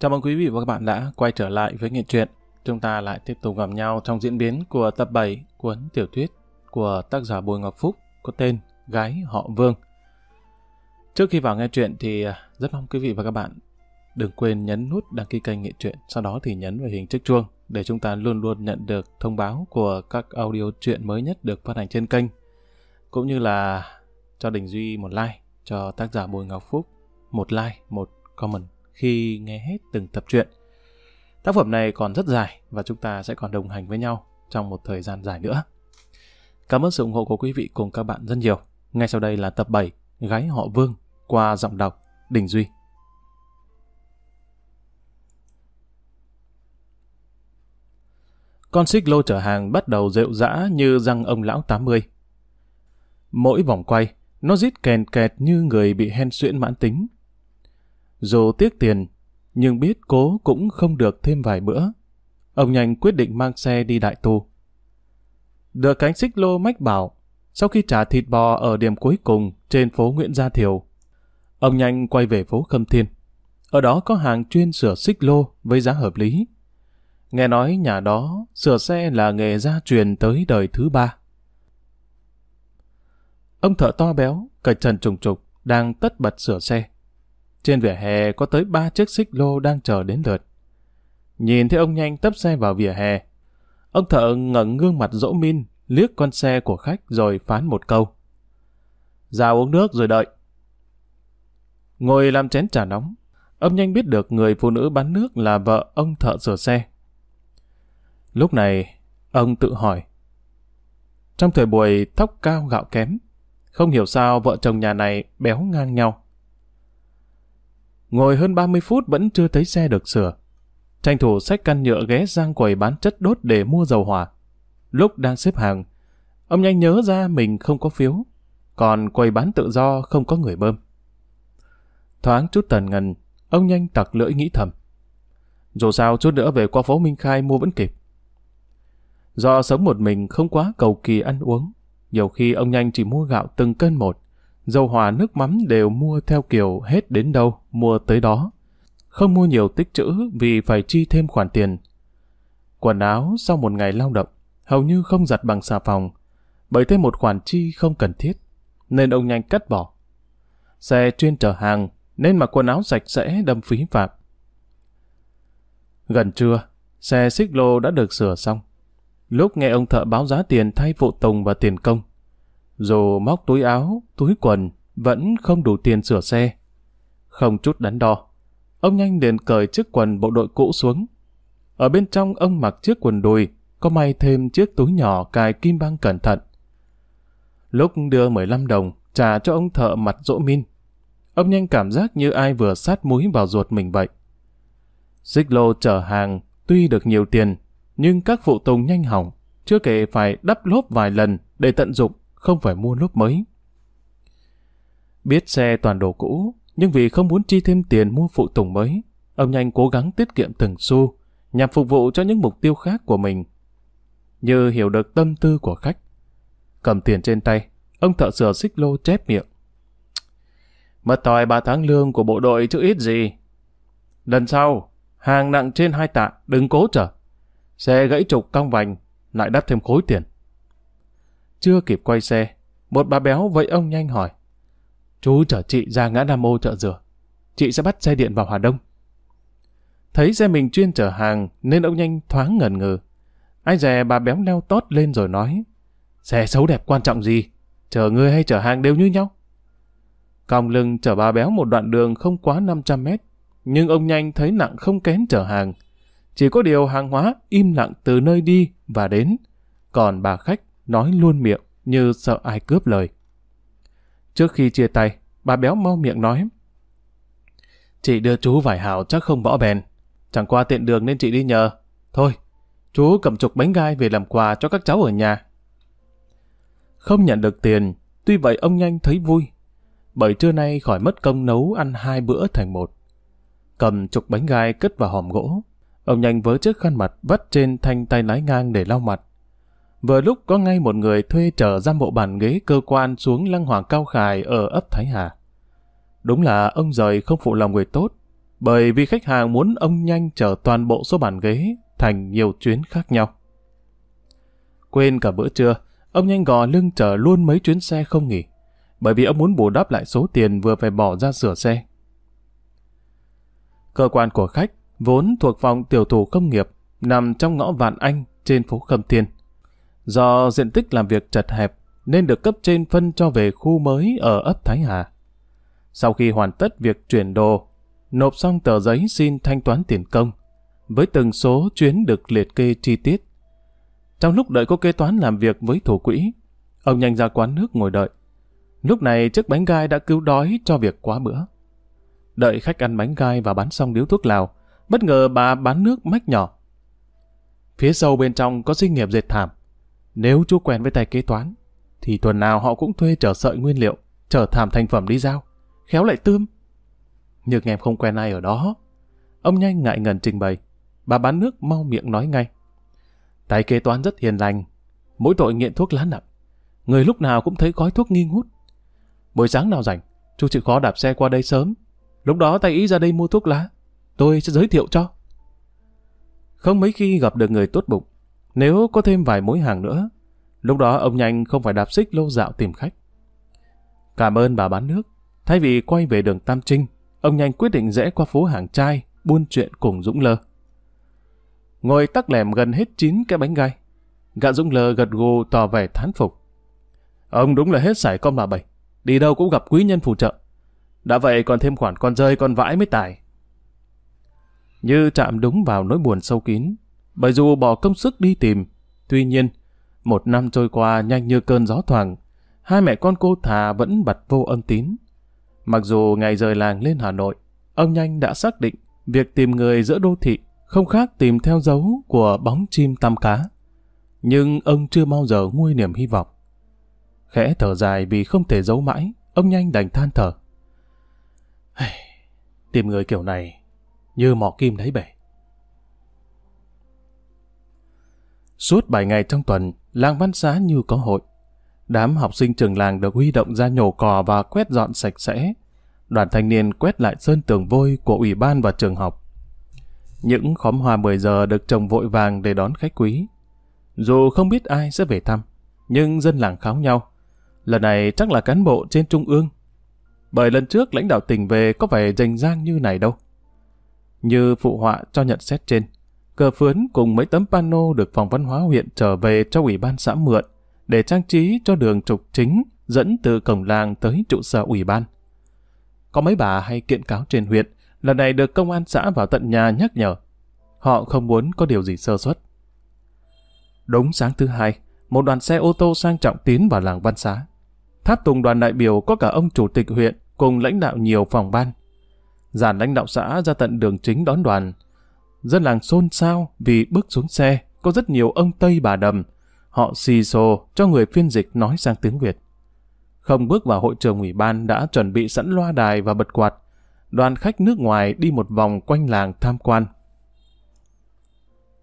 Chào mừng quý vị và các bạn đã quay trở lại với Nghệ truyện. Chúng ta lại tiếp tục gặp nhau trong diễn biến của tập 7 cuốn tiểu thuyết của tác giả Bùi Ngọc Phúc có tên Gái Họ Vương. Trước khi vào nghe truyện thì à, rất mong quý vị và các bạn đừng quên nhấn nút đăng ký kênh Nghệ truyện, sau đó thì nhấn vào hình chiếc chuông để chúng ta luôn luôn nhận được thông báo của các audio truyện mới nhất được phát hành trên kênh. Cũng như là cho Đình Duy một like, cho tác giả Bùi Ngọc Phúc một like, một comment khi nghe hết từng tập truyện. Tác phẩm này còn rất dài và chúng ta sẽ còn đồng hành với nhau trong một thời gian dài nữa. Cảm ơn sự ủng hộ của quý vị cùng các bạn rất nhiều. Ngay sau đây là tập 7 Gái họ Vương qua giọng đọc Đình Duy. Con xích lô chở hàng bắt đầu rệu rã như răng ông lão 80. Mỗi vòng quay, nó rít kèn kẹt như người bị hen suyễn mãn tính. Dù tiếc tiền, nhưng biết cố cũng không được thêm vài bữa. Ông nhanh quyết định mang xe đi đại tu. Được cánh xích lô mách bảo, sau khi trả thịt bò ở điểm cuối cùng trên phố Nguyễn Gia Thiều, ông nhanh quay về phố Khâm Thiên. Ở đó có hàng chuyên sửa xích lô với giá hợp lý. Nghe nói nhà đó sửa xe là nghề gia truyền tới đời thứ ba. Ông thợ to béo, cạch trần trùng trục, đang tất bật sửa xe. Trên vỉa hè có tới ba chiếc xích lô đang chờ đến lượt. Nhìn thấy ông nhanh tấp xe vào vỉa hè. Ông thợ ngẩng gương mặt dỗ min, liếc con xe của khách rồi phán một câu. Ra uống nước rồi đợi. Ngồi làm chén trà nóng, ông nhanh biết được người phụ nữ bán nước là vợ ông thợ sửa xe. Lúc này, ông tự hỏi. Trong thời buổi tóc cao gạo kém, không hiểu sao vợ chồng nhà này béo ngang nhau. Ngồi hơn 30 phút vẫn chưa thấy xe được sửa. Tranh thủ xách căn nhựa ghé sang quầy bán chất đốt để mua dầu hỏa. Lúc đang xếp hàng, ông nhanh nhớ ra mình không có phiếu, còn quầy bán tự do không có người bơm. Thoáng chút tần ngần, ông nhanh tặc lưỡi nghĩ thầm. Dù sao chút nữa về qua phố Minh Khai mua vẫn kịp. Do sống một mình không quá cầu kỳ ăn uống, nhiều khi ông nhanh chỉ mua gạo từng cân một, dầu hòa nước mắm đều mua theo kiểu hết đến đâu, mua tới đó. Không mua nhiều tích trữ vì phải chi thêm khoản tiền. Quần áo sau một ngày lao động, hầu như không giặt bằng xà phòng, bởi thêm một khoản chi không cần thiết, nên ông nhanh cắt bỏ. Xe chuyên chở hàng, nên mặc quần áo sạch sẽ đâm phí phạm. Gần trưa, xe xích lô đã được sửa xong. Lúc nghe ông thợ báo giá tiền thay phụ tùng và tiền công, dù móc túi áo, túi quần, vẫn không đủ tiền sửa xe. Không chút đắn đo, ông nhanh liền cởi chiếc quần bộ đội cũ xuống. Ở bên trong ông mặc chiếc quần đùi, có may thêm chiếc túi nhỏ cài kim băng cẩn thận. Lúc đưa 15 đồng, trả cho ông thợ mặt dỗ min. Ông nhanh cảm giác như ai vừa sát muối vào ruột mình vậy. Xích lô chở hàng, tuy được nhiều tiền, nhưng các phụ tùng nhanh hỏng, chưa kể phải đắp lốp vài lần để tận dụng không phải mua lốp mới. Biết xe toàn đồ cũ, nhưng vì không muốn chi thêm tiền mua phụ tùng mới, ông nhanh cố gắng tiết kiệm từng xu, nhằm phục vụ cho những mục tiêu khác của mình. Như hiểu được tâm tư của khách. Cầm tiền trên tay, ông thợ sửa xích lô chép miệng. Mất tòi ba tháng lương của bộ đội chứ ít gì. Lần sau, hàng nặng trên hai tạ, đừng cố trở. Xe gãy trục cong vành, lại đắp thêm khối tiền. Chưa kịp quay xe, một bà béo vậy ông nhanh hỏi. Chú chở chị ra ngã Nam Ô chợ rửa. Chị sẽ bắt xe điện vào Hà Đông. Thấy xe mình chuyên chở hàng nên ông nhanh thoáng ngần ngừ. Ai dè bà béo leo tót lên rồi nói. Xe xấu đẹp quan trọng gì? Chở người hay chở hàng đều như nhau. Còng lưng chở bà béo một đoạn đường không quá 500 mét. Nhưng ông nhanh thấy nặng không kén chở hàng. Chỉ có điều hàng hóa im lặng từ nơi đi và đến. Còn bà khách nói luôn miệng như sợ ai cướp lời. Trước khi chia tay, bà béo mau miệng nói Chị đưa chú vải hào chắc không bỏ bèn. Chẳng qua tiện đường nên chị đi nhờ. Thôi, chú cầm chục bánh gai về làm quà cho các cháu ở nhà. Không nhận được tiền, tuy vậy ông nhanh thấy vui. Bởi trưa nay khỏi mất công nấu ăn hai bữa thành một. Cầm chục bánh gai cất vào hòm gỗ. Ông nhanh với chiếc khăn mặt vắt trên thanh tay lái ngang để lau mặt. Vừa lúc có ngay một người thuê trở ra bộ bàn ghế cơ quan xuống lăng hoàng cao khải ở ấp Thái Hà. Đúng là ông rời không phụ lòng người tốt, bởi vì khách hàng muốn ông nhanh chở toàn bộ số bàn ghế thành nhiều chuyến khác nhau. Quên cả bữa trưa, ông nhanh gò lưng chở luôn mấy chuyến xe không nghỉ, bởi vì ông muốn bù đắp lại số tiền vừa phải bỏ ra sửa xe. Cơ quan của khách vốn thuộc phòng tiểu thủ công nghiệp, nằm trong ngõ Vạn Anh trên phố Khâm Thiên. Do diện tích làm việc chật hẹp, nên được cấp trên phân cho về khu mới ở ấp Thái Hà. Sau khi hoàn tất việc chuyển đồ, nộp xong tờ giấy xin thanh toán tiền công, với từng số chuyến được liệt kê chi tiết. Trong lúc đợi cô kế toán làm việc với thủ quỹ, ông nhanh ra quán nước ngồi đợi. Lúc này chiếc bánh gai đã cứu đói cho việc quá bữa. Đợi khách ăn bánh gai và bán xong điếu thuốc lào, bất ngờ bà bán nước mách nhỏ. Phía sâu bên trong có sinh nghiệp dệt thảm. Nếu chú quen với tay kế toán, thì tuần nào họ cũng thuê chở sợi nguyên liệu, chở thảm thành phẩm đi giao, khéo lại tươm. Nhưng em không quen ai ở đó. Ông nhanh ngại ngần trình bày. Bà bán nước mau miệng nói ngay. Tay kế toán rất hiền lành, mỗi tội nghiện thuốc lá nặng. Người lúc nào cũng thấy gói thuốc nghi ngút. Buổi sáng nào rảnh, chú chịu khó đạp xe qua đây sớm. Lúc đó tay ý ra đây mua thuốc lá. Tôi sẽ giới thiệu cho. Không mấy khi gặp được người tốt bụng. Nếu có thêm vài mối hàng nữa, lúc đó ông nhanh không phải đạp xích lâu dạo tìm khách. Cảm ơn bà bán nước. Thay vì quay về đường Tam Trinh, ông nhanh quyết định rẽ qua phố hàng trai, buôn chuyện cùng Dũng Lơ. Ngồi tắc lẻm gần hết chín cái bánh gai. Gã Dũng Lơ gật gù tỏ vẻ thán phục. Ông đúng là hết sải con bà bảy. Đi đâu cũng gặp quý nhân phù trợ. Đã vậy còn thêm khoản con rơi con vãi mới tài. Như chạm đúng vào nỗi buồn sâu kín. Bởi dù bỏ công sức đi tìm, tuy nhiên, một năm trôi qua nhanh như cơn gió thoảng, hai mẹ con cô thà vẫn bật vô âm tín. Mặc dù ngày rời làng lên Hà Nội, ông Nhanh đã xác định việc tìm người giữa đô thị không khác tìm theo dấu của bóng chim tăm cá. Nhưng ông chưa bao giờ nguôi niềm hy vọng. Khẽ thở dài vì không thể giấu mãi, ông Nhanh đành than thở. Tìm người kiểu này như mỏ kim đáy bể. Suốt 7 ngày trong tuần, làng văn xá như có hội. Đám học sinh trường làng được huy động ra nhổ cỏ và quét dọn sạch sẽ. Đoàn thanh niên quét lại sơn tường vôi của ủy ban và trường học. Những khóm hoa 10 giờ được trồng vội vàng để đón khách quý. Dù không biết ai sẽ về thăm, nhưng dân làng kháo nhau. Lần này chắc là cán bộ trên trung ương. Bởi lần trước lãnh đạo tỉnh về có vẻ rành rang như này đâu. Như phụ họa cho nhận xét trên, cờ phướn cùng mấy tấm pano được phòng văn hóa huyện trở về cho ủy ban xã mượn để trang trí cho đường trục chính dẫn từ cổng làng tới trụ sở ủy ban. Có mấy bà hay kiện cáo trên huyện, lần này được công an xã vào tận nhà nhắc nhở. Họ không muốn có điều gì sơ suất. Đúng sáng thứ hai, một đoàn xe ô tô sang trọng tiến vào làng Văn Xá. Tháp tùng đoàn đại biểu có cả ông chủ tịch huyện cùng lãnh đạo nhiều phòng ban. Giàn lãnh đạo xã ra tận đường chính đón đoàn. Dân làng xôn xao vì bước xuống xe có rất nhiều ông Tây bà đầm, Họ xì xồ cho người phiên dịch nói sang tiếng Việt. Không bước vào hội trường ủy ban đã chuẩn bị sẵn loa đài và bật quạt. Đoàn khách nước ngoài đi một vòng quanh làng tham quan.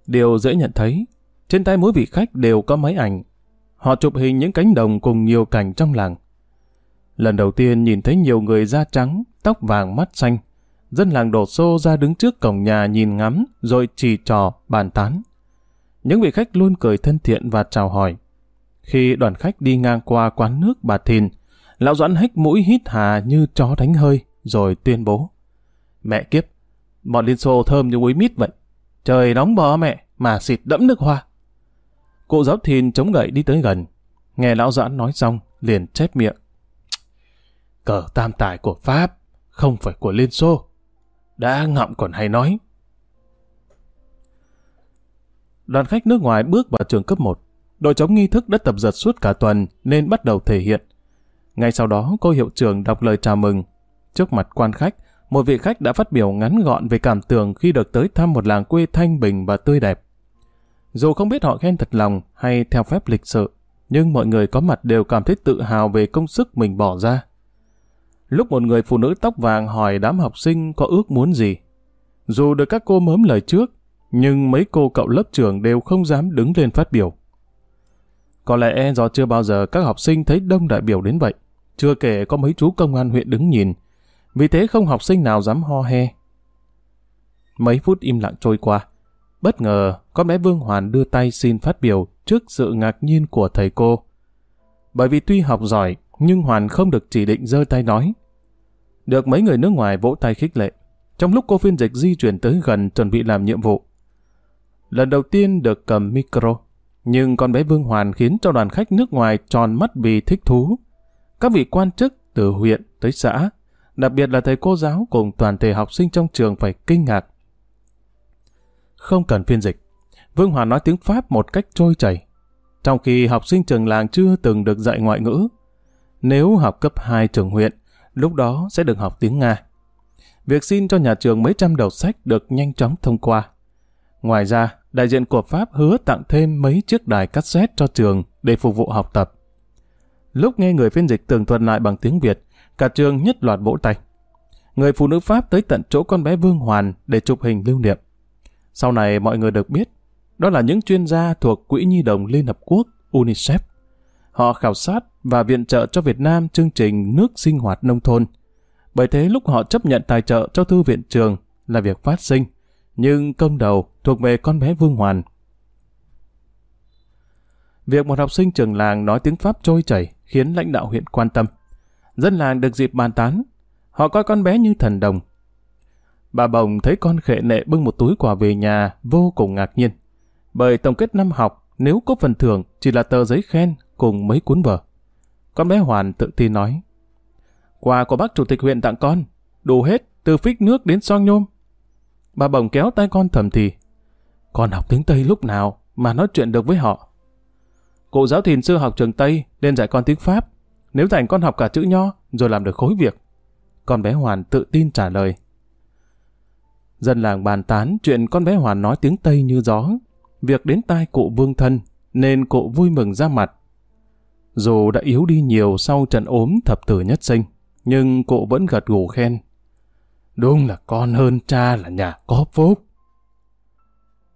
Điều dễ nhận thấy, trên tay mỗi vị khách đều có máy ảnh. Họ chụp hình những cánh đồng cùng nhiều cảnh trong làng. Lần đầu tiên nhìn thấy nhiều người da trắng, tóc vàng mắt xanh. Dân làng đổ xô ra đứng trước cổng nhà nhìn ngắm, rồi chỉ trò, bàn tán. Những vị khách luôn cười thân thiện và chào hỏi. Khi đoàn khách đi ngang qua quán nước bà Thìn, lão Doãn hách mũi hít hà như chó đánh hơi, rồi tuyên bố. Mẹ kiếp, bọn Liên Xô thơm như muối mít vậy. Trời nóng bò mẹ, mà xịt đẫm nước hoa. Cụ giáo Thìn chống gậy đi tới gần. Nghe lão Doãn nói xong, liền chép miệng. Cờ tam tài của Pháp, không phải của Liên Xô. Đã ngậm còn hay nói. đoàn khách nước ngoài bước vào trường cấp 1. Đội chống nghi thức đã tập dượt suốt cả tuần nên bắt đầu thể hiện. Ngay sau đó, cô hiệu trưởng đọc lời chào mừng. Trước mặt quan khách, một vị khách đã phát biểu ngắn gọn về cảm tưởng khi được tới thăm một làng quê thanh bình và tươi đẹp. Dù không biết họ khen thật lòng hay theo phép lịch sự, nhưng mọi người có mặt đều cảm thấy tự hào về công sức mình bỏ ra. Lúc một người phụ nữ tóc vàng hỏi đám học sinh có ước muốn gì, dù được các cô mớm lời trước, nhưng mấy cô cậu lớp trưởng đều không dám đứng lên phát biểu. Có lẽ do chưa bao giờ các học sinh thấy đông đại biểu đến vậy, chưa kể có mấy chú công an huyện đứng nhìn, vì thế không học sinh nào dám ho he. Mấy phút im lặng trôi qua. Bất ngờ, con bé Vương Hoàn đưa tay xin phát biểu trước sự ngạc nhiên của thầy cô. Bởi vì tuy học giỏi, nhưng Hoàn không được chỉ định giơ tay nói. Được mấy người nước ngoài vỗ tay khích lệ. Trong lúc cô phiên dịch di chuyển tới gần chuẩn bị làm nhiệm vụ. Lần đầu tiên được cầm micro, nhưng con bé Vương Hoàn khiến cho đoàn khách nước ngoài tròn mắt vì thích thú. Các vị quan chức từ huyện tới xã, đặc biệt là thầy cô giáo cùng toàn thể học sinh trong trường phải kinh ngạc. Không cần phiên dịch, Vương Hoàn nói tiếng Pháp một cách trôi chảy, trong khi học sinh trường làng chưa từng được dạy ngoại ngữ. Nếu học cấp 2 trường huyện, lúc đó sẽ được học tiếng Nga. Việc xin cho nhà trường mấy trăm đầu sách được nhanh chóng thông qua. Ngoài ra, đại diện của Pháp hứa tặng thêm mấy chiếc đài cassette cho trường để phục vụ học tập. Lúc nghe người phiên dịch tường thuật lại bằng tiếng Việt, cả trường nhất loạt vỗ tay. Người phụ nữ Pháp tới tận chỗ con bé Vương Hoàn để chụp hình lưu niệm. Sau này mọi người được biết, đó là những chuyên gia thuộc Quỹ Nhi đồng Liên Hợp Quốc, UNICEF. Họ khảo sát và viện trợ cho Việt Nam chương trình nước sinh hoạt nông thôn. Bởi thế lúc họ chấp nhận tài trợ cho thư viện trường là việc phát sinh, nhưng công đầu thuộc về con bé Vương Hoàn. Việc một học sinh trường làng nói tiếng Pháp trôi chảy khiến lãnh đạo huyện quan tâm. Dân làng được dịp bàn tán. Họ coi con bé như thần đồng. Bà Bồng thấy con khệ nệ bưng một túi quà về nhà vô cùng ngạc nhiên. Bởi tổng kết năm học, nếu có phần thưởng chỉ là tờ giấy khen cùng mấy cuốn vở. Con bé Hoàn tự tin nói. Quà của bác chủ tịch huyện tặng con, đủ hết, từ phích nước đến son nhôm. Bà Bồng kéo tay con thầm thì. Con học tiếng Tây lúc nào mà nói chuyện được với họ. Cụ giáo thìn xưa học trường Tây nên dạy con tiếng Pháp. Nếu thành con học cả chữ nho rồi làm được khối việc. Con bé Hoàn tự tin trả lời. Dân làng bàn tán chuyện con bé Hoàn nói tiếng Tây như gió. Việc đến tai cụ vương thân nên cụ vui mừng ra mặt. Dù đã yếu đi nhiều sau trận ốm thập tử nhất sinh, nhưng cụ vẫn gật gù khen. Đúng là con hơn cha là nhà có phúc.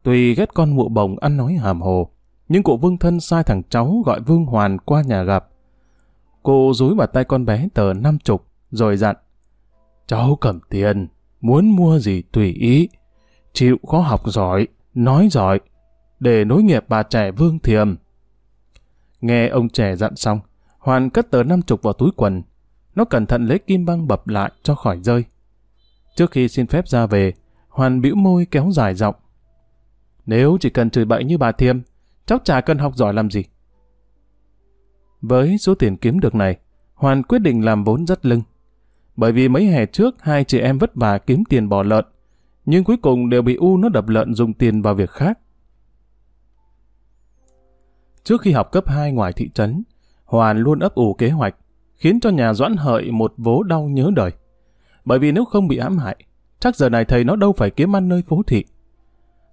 Tuy ghét con mụ bồng ăn nói hàm hồ, nhưng cụ Vương Thân sai thằng cháu gọi Vương Hoàn qua nhà gặp. Cô dúi vào tay con bé tờ năm chục, rồi dặn. Cháu cầm tiền, muốn mua gì tùy ý. Chịu khó học giỏi, nói giỏi, để nối nghiệp bà trẻ Vương Thiềm. Nghe ông trẻ dặn xong, Hoàn cất tờ năm chục vào túi quần. Nó cẩn thận lấy kim băng bập lại cho khỏi rơi. Trước khi xin phép ra về, Hoàn bĩu môi kéo dài giọng. Nếu chỉ cần chửi bậy như bà Thiêm, cháu chả cần học giỏi làm gì. Với số tiền kiếm được này, Hoàn quyết định làm vốn rất lưng. Bởi vì mấy hè trước hai chị em vất vả kiếm tiền bò lợn, nhưng cuối cùng đều bị U nó đập lợn dùng tiền vào việc khác. Trước khi học cấp 2 ngoài thị trấn, Hoàn luôn ấp ủ kế hoạch, khiến cho nhà Doãn Hợi một vố đau nhớ đời. Bởi vì nếu không bị ám hại, chắc giờ này thầy nó đâu phải kiếm ăn nơi phố thị.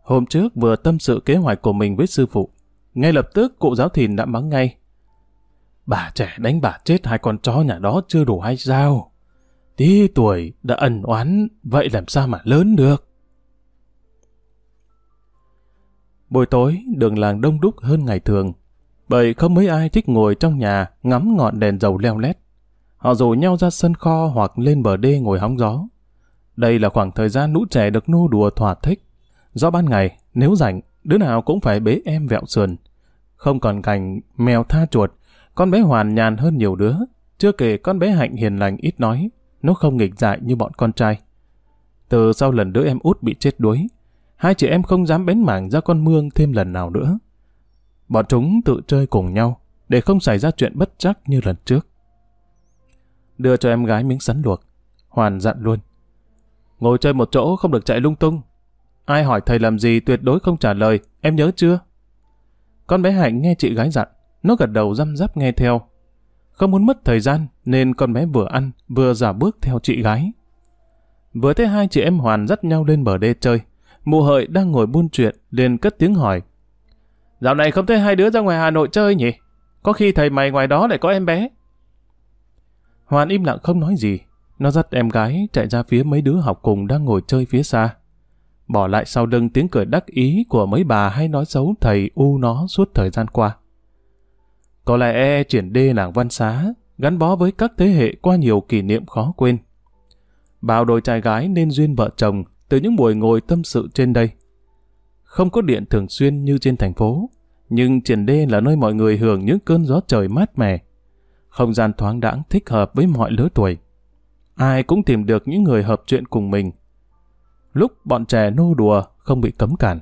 Hôm trước vừa tâm sự kế hoạch của mình với sư phụ, ngay lập tức cụ giáo thìn đã mắng ngay. Bà trẻ đánh bà chết hai con chó nhà đó chưa đủ hay sao? Tí tuổi đã ẩn oán, vậy làm sao mà lớn được? Buổi tối, đường làng đông đúc hơn ngày thường, bởi không mấy ai thích ngồi trong nhà ngắm ngọn đèn dầu leo lét. Họ rủ nhau ra sân kho hoặc lên bờ đê ngồi hóng gió. Đây là khoảng thời gian lũ trẻ được nô đùa thỏa thích. Do ban ngày, nếu rảnh, đứa nào cũng phải bế em vẹo sườn. Không còn cảnh mèo tha chuột, con bé Hoàn nhàn hơn nhiều đứa. Chưa kể con bé Hạnh hiền lành ít nói, nó không nghịch dại như bọn con trai. Từ sau lần đứa em út bị chết đuối, hai chị em không dám bén mảng ra con mương thêm lần nào nữa. Bọn chúng tự chơi cùng nhau, để không xảy ra chuyện bất chắc như lần trước. Đưa cho em gái miếng sắn luộc, Hoàn dặn luôn. Ngồi chơi một chỗ không được chạy lung tung. Ai hỏi thầy làm gì tuyệt đối không trả lời, em nhớ chưa? Con bé Hạnh nghe chị gái dặn, nó gật đầu răm rắp nghe theo. Không muốn mất thời gian nên con bé vừa ăn vừa giả bước theo chị gái. Vừa thấy hai chị em Hoàn dắt nhau lên bờ đê chơi, mụ hợi đang ngồi buôn chuyện, liền cất tiếng hỏi. Dạo này không thấy hai đứa ra ngoài Hà Nội chơi nhỉ? Có khi thầy mày ngoài đó lại có em bé. Hoàn im lặng không nói gì. Nó dắt em gái chạy ra phía mấy đứa học cùng đang ngồi chơi phía xa. Bỏ lại sau lưng tiếng cười đắc ý của mấy bà hay nói xấu thầy u nó suốt thời gian qua. Có lẽ triển đê làng văn xá gắn bó với các thế hệ qua nhiều kỷ niệm khó quên. Bao đôi trai gái nên duyên vợ chồng từ những buổi ngồi tâm sự trên đây. Không có điện thường xuyên như trên thành phố, nhưng triển đê là nơi mọi người hưởng những cơn gió trời mát mẻ. Không gian thoáng đãng thích hợp với mọi lứa tuổi. Ai cũng tìm được những người hợp chuyện cùng mình. Lúc bọn trẻ nô đùa không bị cấm cản.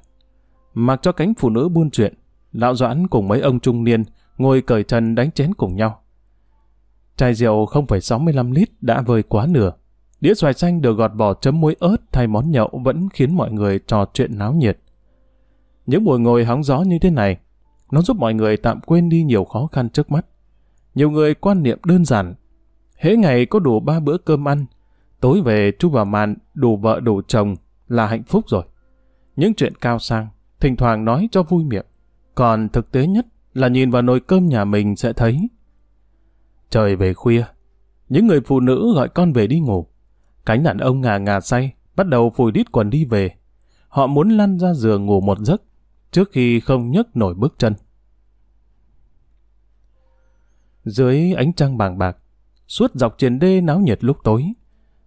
Mặc cho cánh phụ nữ buôn chuyện, lão doãn cùng mấy ông trung niên ngồi cởi trần đánh chén cùng nhau. Chai rượu 0,65 lít đã vơi quá nửa. Đĩa xoài xanh được gọt vỏ chấm muối ớt thay món nhậu vẫn khiến mọi người trò chuyện náo nhiệt. Những buổi ngồi hóng gió như thế này, nó giúp mọi người tạm quên đi nhiều khó khăn trước mắt. Nhiều người quan niệm đơn giản. Hễ ngày có đủ ba bữa cơm ăn, tối về chú vào màn đủ vợ đủ chồng là hạnh phúc rồi. Những chuyện cao sang, thỉnh thoảng nói cho vui miệng. Còn thực tế nhất là nhìn vào nồi cơm nhà mình sẽ thấy. Trời về khuya, những người phụ nữ gọi con về đi ngủ. Cánh đàn ông ngà ngà say, bắt đầu phùi đít quần đi về. Họ muốn lăn ra giường ngủ một giấc, trước khi không nhấc nổi bước chân. Dưới ánh trăng bàng bạc, suốt dọc triền đê náo nhiệt lúc tối.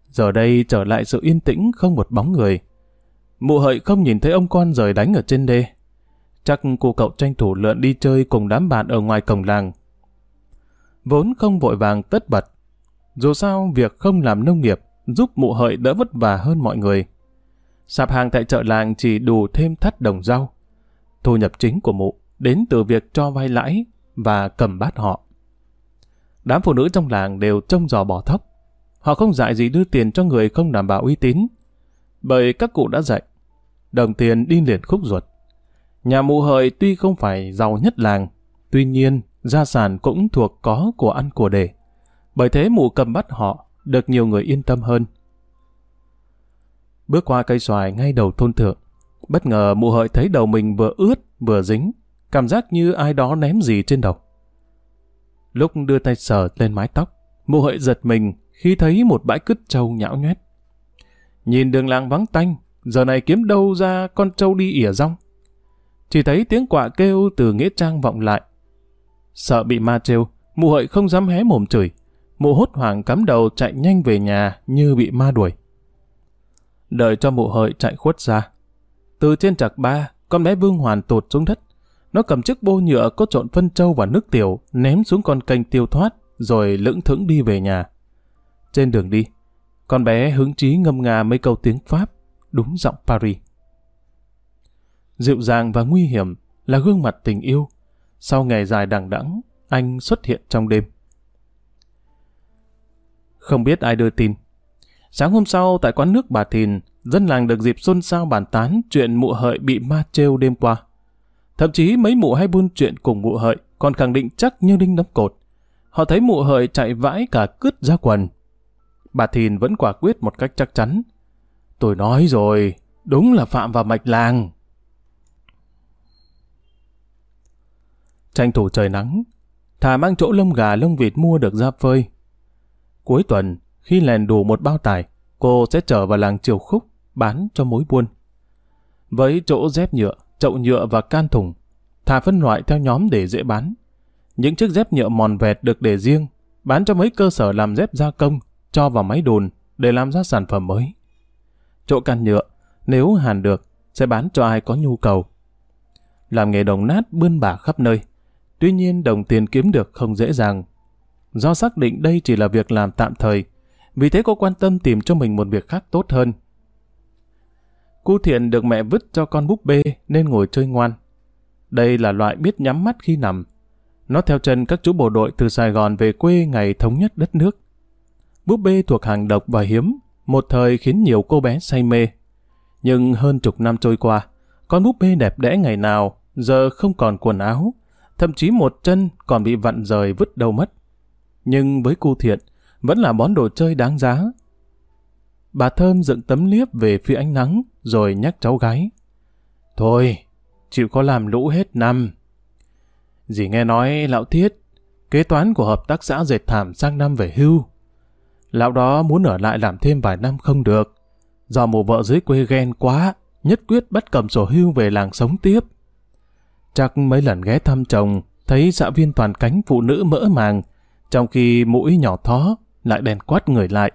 Giờ đây trở lại sự yên tĩnh không một bóng người. Mụ hợi không nhìn thấy ông con rời đánh ở trên đê. Chắc cô cậu tranh thủ lượn đi chơi cùng đám bạn ở ngoài cổng làng. Vốn không vội vàng tất bật. Dù sao, việc không làm nông nghiệp giúp mụ hợi đỡ vất vả hơn mọi người. Sạp hàng tại chợ làng chỉ đủ thêm thắt đồng rau. Thu nhập chính của mụ đến từ việc cho vay lãi và cầm bát họ. Đám phụ nữ trong làng đều trông giò bỏ thóc. Họ không dạy gì đưa tiền cho người không đảm bảo uy tín. Bởi các cụ đã dạy, đồng tiền đi liền khúc ruột. Nhà mụ hợi tuy không phải giàu nhất làng, tuy nhiên gia sản cũng thuộc có của ăn của để. Bởi thế mụ cầm bắt họ, được nhiều người yên tâm hơn. Bước qua cây xoài ngay đầu thôn thượng, bất ngờ mụ hợi thấy đầu mình vừa ướt vừa dính, cảm giác như ai đó ném gì trên đầu. Lúc đưa tay sờ lên mái tóc, mụ hợi giật mình khi thấy một bãi cứt trâu nhão nhoét. Nhìn đường làng vắng tanh, giờ này kiếm đâu ra con trâu đi ỉa rong. Chỉ thấy tiếng quạ kêu từ nghĩa trang vọng lại. Sợ bị ma trêu, mụ hợi không dám hé mồm chửi. Mụ hốt hoảng cắm đầu chạy nhanh về nhà như bị ma đuổi. Đợi cho mụ hợi chạy khuất ra. Từ trên trạc ba, con bé Vương Hoàn tụt xuống đất. Nó cầm chiếc bô nhựa có trộn phân trâu và nước tiểu, ném xuống con kênh tiêu thoát, rồi lững thững đi về nhà. Trên đường đi, con bé hứng chí ngâm nga mấy câu tiếng Pháp, đúng giọng Paris. Dịu dàng và nguy hiểm là gương mặt tình yêu. Sau ngày dài đằng đẵng, anh xuất hiện trong đêm. Không biết ai đưa tin. Sáng hôm sau, tại quán nước bà Thìn, dân làng được dịp xôn xao bàn tán chuyện mụ hợi bị ma trêu đêm qua. Thậm chí mấy mụ hay buôn chuyện cùng mụ hợi còn khẳng định chắc như đinh đóng cột. Họ thấy mụ hợi chạy vãi cả cướt ra quần. Bà Thìn vẫn quả quyết một cách chắc chắn. Tôi nói rồi, đúng là phạm vào mạch làng. Tranh thủ trời nắng, thà mang chỗ lông gà lông vịt mua được ra phơi. Cuối tuần, khi lèn đủ một bao tải, cô sẽ trở vào làng Triều Khúc bán cho mối buôn. Với chỗ dép nhựa, chậu nhựa và can thùng, thà phân loại theo nhóm để dễ bán. Những chiếc dép nhựa mòn vẹt được để riêng, bán cho mấy cơ sở làm dép gia công, cho vào máy đồn để làm ra sản phẩm mới. Chỗ can nhựa, nếu hàn được, sẽ bán cho ai có nhu cầu. Làm nghề đồng nát bươn bả khắp nơi. Tuy nhiên đồng tiền kiếm được không dễ dàng. Do xác định đây chỉ là việc làm tạm thời, vì thế cô quan tâm tìm cho mình một việc khác tốt hơn. Cô Thiện được mẹ vứt cho con búp bê nên ngồi chơi ngoan. Đây là loại biết nhắm mắt khi nằm. Nó theo chân các chú bộ đội từ Sài Gòn về quê ngày thống nhất đất nước. Búp bê thuộc hàng độc và hiếm, một thời khiến nhiều cô bé say mê. Nhưng hơn chục năm trôi qua, con búp bê đẹp đẽ ngày nào, giờ không còn quần áo, thậm chí một chân còn bị vặn rời vứt đâu mất. Nhưng với cô Thiện, vẫn là món đồ chơi đáng giá. Bà Thơm dựng tấm liếp về phía ánh nắng, rồi nhắc cháu gái. Thôi, chịu có làm lũ hết năm. Dì nghe nói lão Thiết, kế toán của hợp tác xã dệt thảm sang năm về hưu. Lão đó muốn ở lại làm thêm vài năm không được. Do mụ vợ dưới quê ghen quá, nhất quyết bắt cầm sổ hưu về làng sống tiếp. Chắc mấy lần ghé thăm chồng, thấy xã viên toàn cánh phụ nữ mỡ màng, trong khi mũi nhỏ thó lại đèn quát người lại.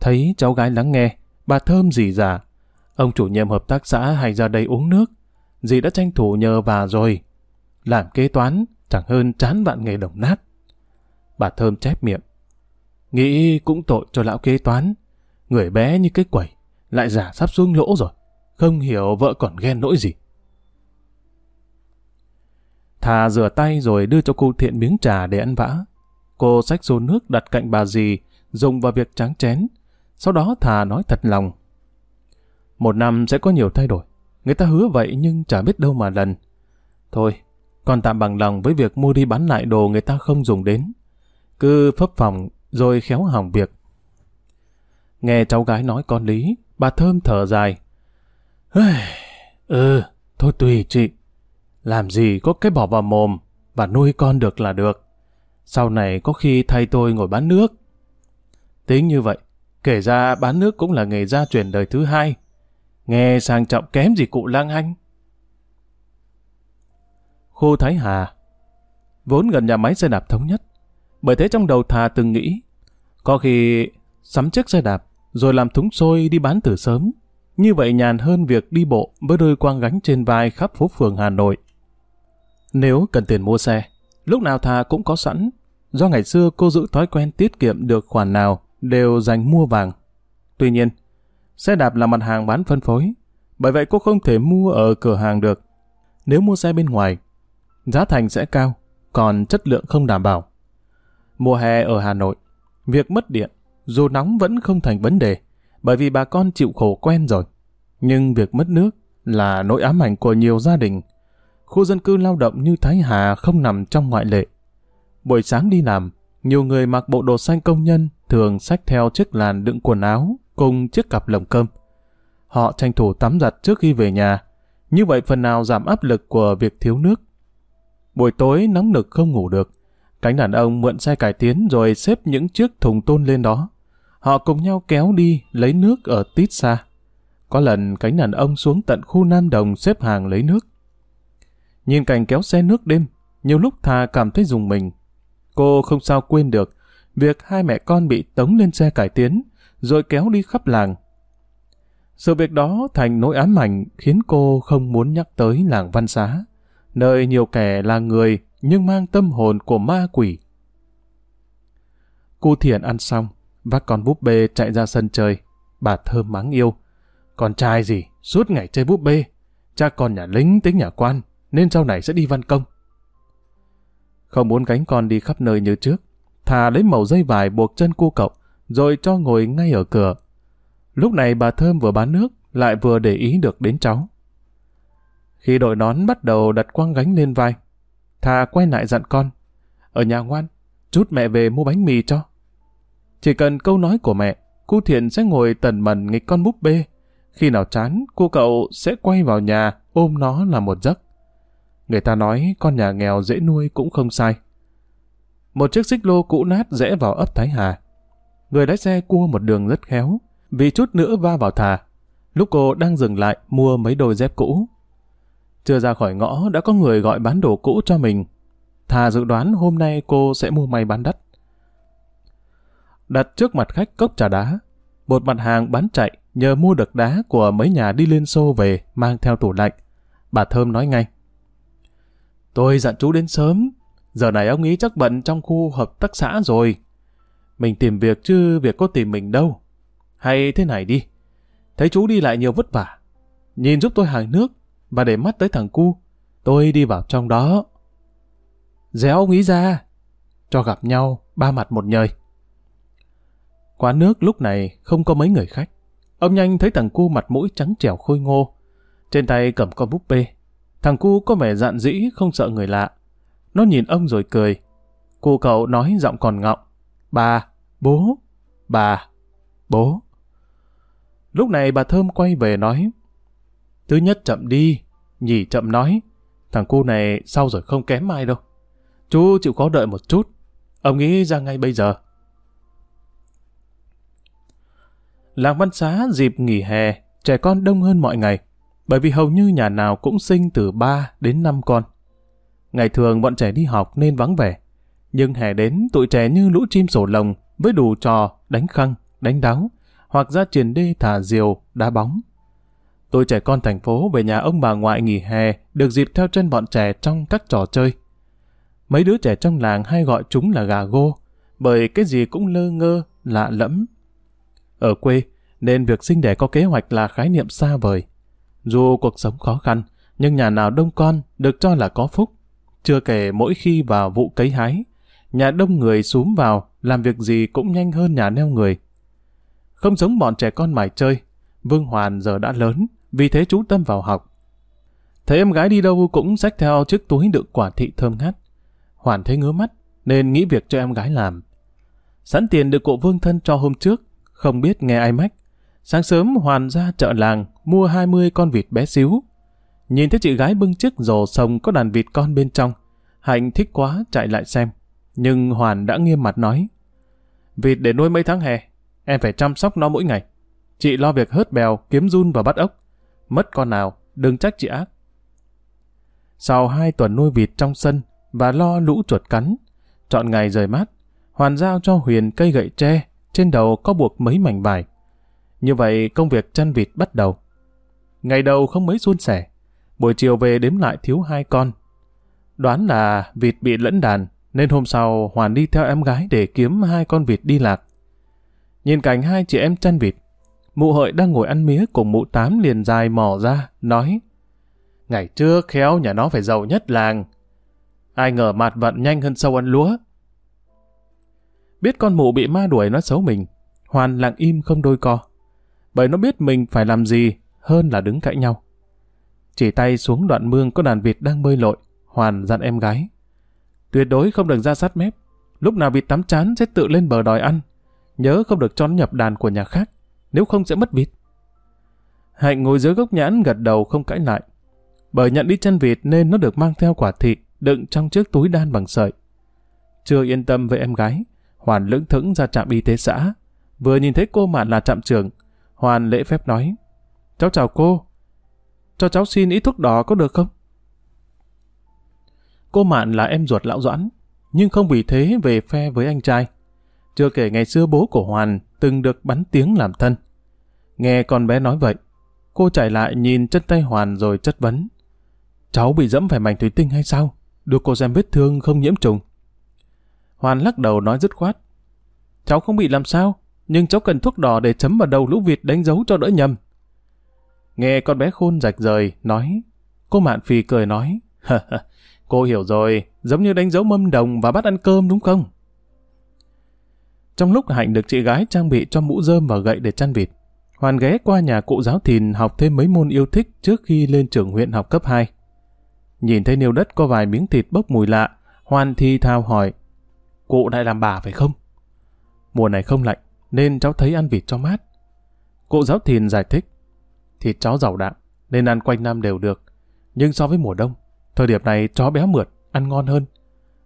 Thấy cháu gái lắng nghe, bà Thơm dì già. Ông chủ nhiệm hợp tác xã hay ra đây uống nước. Dì đã tranh thủ nhờ bà rồi. Làm kế toán chẳng hơn chán vạn nghề đồng nát. Bà Thơm chép miệng. Nghĩ cũng tội cho lão kế toán. Người bé như cái quẩy, lại giả sắp xuống lỗ rồi. Không hiểu vợ còn ghen nỗi gì. Thà rửa tay rồi đưa cho cô thiện miếng trà để ăn vã. Cô xách xô nước đặt cạnh bà dì, dùng vào việc tráng chén. Sau đó thà nói thật lòng. Một năm sẽ có nhiều thay đổi. Người ta hứa vậy nhưng chả biết đâu mà lần. Thôi, còn tạm bằng lòng với việc mua đi bán lại đồ người ta không dùng đến. Cứ phấp phòng rồi khéo hỏng việc. Nghe cháu gái nói con lý, bà Thơm thở dài. Ừ, thôi tùy chị. Làm gì có cái bỏ vào mồm và nuôi con được là được. Sau này có khi thay tôi ngồi bán nước. Tính như vậy, kể ra bán nước cũng là nghề gia truyền đời thứ hai. Nghe sang trọng kém gì cụ lang anh. Khu Thái Hà Vốn gần nhà máy xe đạp thống nhất. Bởi thế trong đầu thà từng nghĩ, có khi sắm chiếc xe đạp rồi làm thúng xôi đi bán từ sớm. Như vậy nhàn hơn việc đi bộ với đôi quang gánh trên vai khắp phố phường Hà Nội. Nếu cần tiền mua xe, lúc nào thà cũng có sẵn. Do ngày xưa cô giữ thói quen tiết kiệm được khoản nào đều dành mua vàng. Tuy nhiên, xe đạp là mặt hàng bán phân phối, bởi vậy cô không thể mua ở cửa hàng được. Nếu mua xe bên ngoài, giá thành sẽ cao, còn chất lượng không đảm bảo. Mùa hè ở Hà Nội, việc mất điện, dù nóng vẫn không thành vấn đề, bởi vì bà con chịu khổ quen rồi. Nhưng việc mất nước là nỗi ám ảnh của nhiều gia đình. Khu dân cư lao động như Thái Hà không nằm trong ngoại lệ. Buổi sáng đi làm, nhiều người mặc bộ đồ xanh công nhân thường xách theo chiếc làn đựng quần áo cùng chiếc cặp lồng cơm. Họ tranh thủ tắm giặt trước khi về nhà, như vậy phần nào giảm áp lực của việc thiếu nước. Buổi tối nóng nực không ngủ được, cánh đàn ông mượn xe cải tiến rồi xếp những chiếc thùng tôn lên đó. Họ cùng nhau kéo đi lấy nước ở tít xa. Có lần cánh đàn ông xuống tận khu Nam Đồng xếp hàng lấy nước. Nhìn cảnh kéo xe nước đêm, nhiều lúc thà cảm thấy dùng mình. Cô không sao quên được việc hai mẹ con bị tống lên xe cải tiến, rồi kéo đi khắp làng. Sự việc đó thành nỗi ám ảnh khiến cô không muốn nhắc tới làng Văn Xá, nơi nhiều kẻ là người nhưng mang tâm hồn của ma quỷ. Cô Thiện ăn xong, vác con búp bê chạy ra sân chơi. Bà thơm mắng yêu. Con trai gì, suốt ngày chơi búp bê. Cha con nhà lính tính nhà quan, nên sau này sẽ đi văn công. Không muốn gánh con đi khắp nơi như trước, thà lấy màu dây vải buộc chân cu cậu, rồi cho ngồi ngay ở cửa. Lúc này bà Thơm vừa bán nước, lại vừa để ý được đến cháu. Khi đội nón bắt đầu đặt quăng gánh lên vai, thà quay lại dặn con. Ở nhà ngoan, chút mẹ về mua bánh mì cho. Chỉ cần câu nói của mẹ, cô Thiện sẽ ngồi tần mần nghịch con búp bê. Khi nào chán, cô cậu sẽ quay vào nhà, ôm nó là một giấc. Người ta nói con nhà nghèo dễ nuôi cũng không sai. Một chiếc xích lô cũ nát rẽ vào ấp Thái Hà. Người lái xe cua một đường rất khéo, vì chút nữa va vào thà. Lúc cô đang dừng lại mua mấy đôi dép cũ. Chưa ra khỏi ngõ đã có người gọi bán đồ cũ cho mình. Thà dự đoán hôm nay cô sẽ mua may bán đắt đặt trước mặt khách cốc trà đá. Một mặt hàng bán chạy nhờ mua được đá của mấy nhà đi liên xô về mang theo tủ lạnh. Bà Thơm nói ngay. Tôi dặn chú đến sớm, giờ này ông ý chắc bận trong khu hợp tác xã rồi. Mình tìm việc chứ việc có tìm mình đâu. Hay thế này đi, thấy chú đi lại nhiều vất vả. Nhìn giúp tôi hàng nước và để mắt tới thằng cu, tôi đi vào trong đó. Déo ông ý ra, cho gặp nhau ba mặt một nhời. Quán nước lúc này không có mấy người khách. Ông nhanh thấy thằng cu mặt mũi trắng trẻo khôi ngô. Trên tay cầm con búp bê. Thằng cu có vẻ dạn dĩ không sợ người lạ. Nó nhìn ông rồi cười. Cô cậu nói giọng còn ngọng. Bà, bố, bà, bố. Lúc này bà Thơm quay về nói. Thứ nhất chậm đi, nhì chậm nói. Thằng cu này sau rồi không kém ai đâu. Chú chịu khó đợi một chút. Ông nghĩ ra ngay bây giờ. Làng Văn Xá dịp nghỉ hè, trẻ con đông hơn mọi ngày, bởi vì hầu như nhà nào cũng sinh từ 3 đến 5 con. Ngày thường bọn trẻ đi học nên vắng vẻ, nhưng hè đến tụi trẻ như lũ chim sổ lồng với đủ trò đánh khăng, đánh đáo, hoặc ra triền đê thả diều, đá bóng. Tôi trẻ con thành phố về nhà ông bà ngoại nghỉ hè, được dịp theo chân bọn trẻ trong các trò chơi. Mấy đứa trẻ trong làng hay gọi chúng là gà gô, bởi cái gì cũng lơ ngơ, lạ lẫm. Ở quê, nên việc sinh đẻ có kế hoạch là khái niệm xa vời. Dù cuộc sống khó khăn, nhưng nhà nào đông con được cho là có phúc. Chưa kể mỗi khi vào vụ cấy hái, nhà đông người xúm vào, làm việc gì cũng nhanh hơn nhà neo người. Không giống bọn trẻ con mải chơi, Vương Hoàn giờ đã lớn, vì thế chú tâm vào học. Thấy em gái đi đâu cũng xách theo chiếc túi đựng quả thị thơm ngát. Hoàn thấy ngứa mắt, nên nghĩ việc cho em gái làm. Sẵn tiền được cụ Vương thân cho hôm trước, không biết nghe ai mách. Sáng sớm Hoàn ra chợ làng, mua 20 con vịt bé xíu. Nhìn thấy chị gái bưng chiếc rổ sồng có đàn vịt con bên trong. Hạnh thích quá chạy lại xem. Nhưng Hoàn đã nghiêm mặt nói. Vịt để nuôi mấy tháng hè, em phải chăm sóc nó mỗi ngày. Chị lo việc hớt bèo, kiếm run và bắt ốc. Mất con nào, đừng trách chị ác. Sau hai tuần nuôi vịt trong sân và lo lũ chuột cắn, chọn ngày rời mát, Hoàn giao cho Huyền cây gậy tre, trên đầu có buộc mấy mảnh vải. Như vậy công việc chăn vịt bắt đầu. Ngày đầu không mấy suôn sẻ, buổi chiều về đếm lại thiếu hai con. Đoán là vịt bị lẫn đàn, nên hôm sau Hoàn đi theo em gái để kiếm hai con vịt đi lạc. Nhìn cảnh hai chị em chăn vịt, mụ hợi đang ngồi ăn mía cùng mụ tám liền dài mò ra, nói Ngày trước khéo nhà nó phải giàu nhất làng. Ai ngờ mặt vận nhanh hơn sâu ăn lúa. Biết con mụ bị ma đuổi nó xấu mình, Hoàn lặng im không đôi co. Bởi nó biết mình phải làm gì hơn là đứng cãi nhau. Chỉ tay xuống đoạn mương có đàn vịt đang bơi lội, Hoàn dặn em gái. Tuyệt đối không được ra sát mép. Lúc nào vịt tắm chán sẽ tự lên bờ đòi ăn. Nhớ không được cho nó nhập đàn của nhà khác, nếu không sẽ mất vịt. Hạnh ngồi dưới gốc nhãn gật đầu không cãi lại. Bởi nhận đi chân vịt nên nó được mang theo quả thịt đựng trong chiếc túi đan bằng sợi. Chưa yên tâm với em gái, Hoàn lững thững ra trạm y tế xã. Vừa nhìn thấy cô Mạn là trạm trưởng, Hoàn lễ phép nói. Cháu chào cô. Cho cháu xin ít thuốc đỏ có được không? Cô Mạn là em ruột lão Doãn, nhưng không vì thế về phe với anh trai. Chưa kể ngày xưa bố của Hoàn từng được bắn tiếng làm thân. Nghe con bé nói vậy, cô chạy lại nhìn chân tay Hoàn rồi chất vấn. Cháu bị dẫm phải mảnh thủy tinh hay sao? Đưa cô xem vết thương không nhiễm trùng. Hoàn lắc đầu nói dứt khoát. Cháu không bị làm sao, nhưng cháu cần thuốc đỏ để chấm vào đầu lũ vịt đánh dấu cho đỡ nhầm. Nghe con bé khôn rạch rời, nói. Cô Mạn Phi cười nói. cô hiểu rồi, giống như đánh dấu mâm đồng và bắt ăn cơm đúng không? Trong lúc Hạnh được chị gái trang bị cho mũ rơm và gậy để chăn vịt, Hoàn ghé qua nhà cụ giáo thìn học thêm mấy môn yêu thích trước khi lên trường huyện học cấp 2. Nhìn thấy niêu đất có vài miếng thịt bốc mùi lạ, Hoàn thi thao hỏi, Cụ lại làm bà phải không? Mùa này không lạnh, nên cháu thấy ăn vịt cho mát. Cụ giáo thìn giải thích, thịt chó giàu đạm, nên ăn quanh năm đều được. Nhưng so với mùa đông, thời điểm này chó béo mượt, ăn ngon hơn.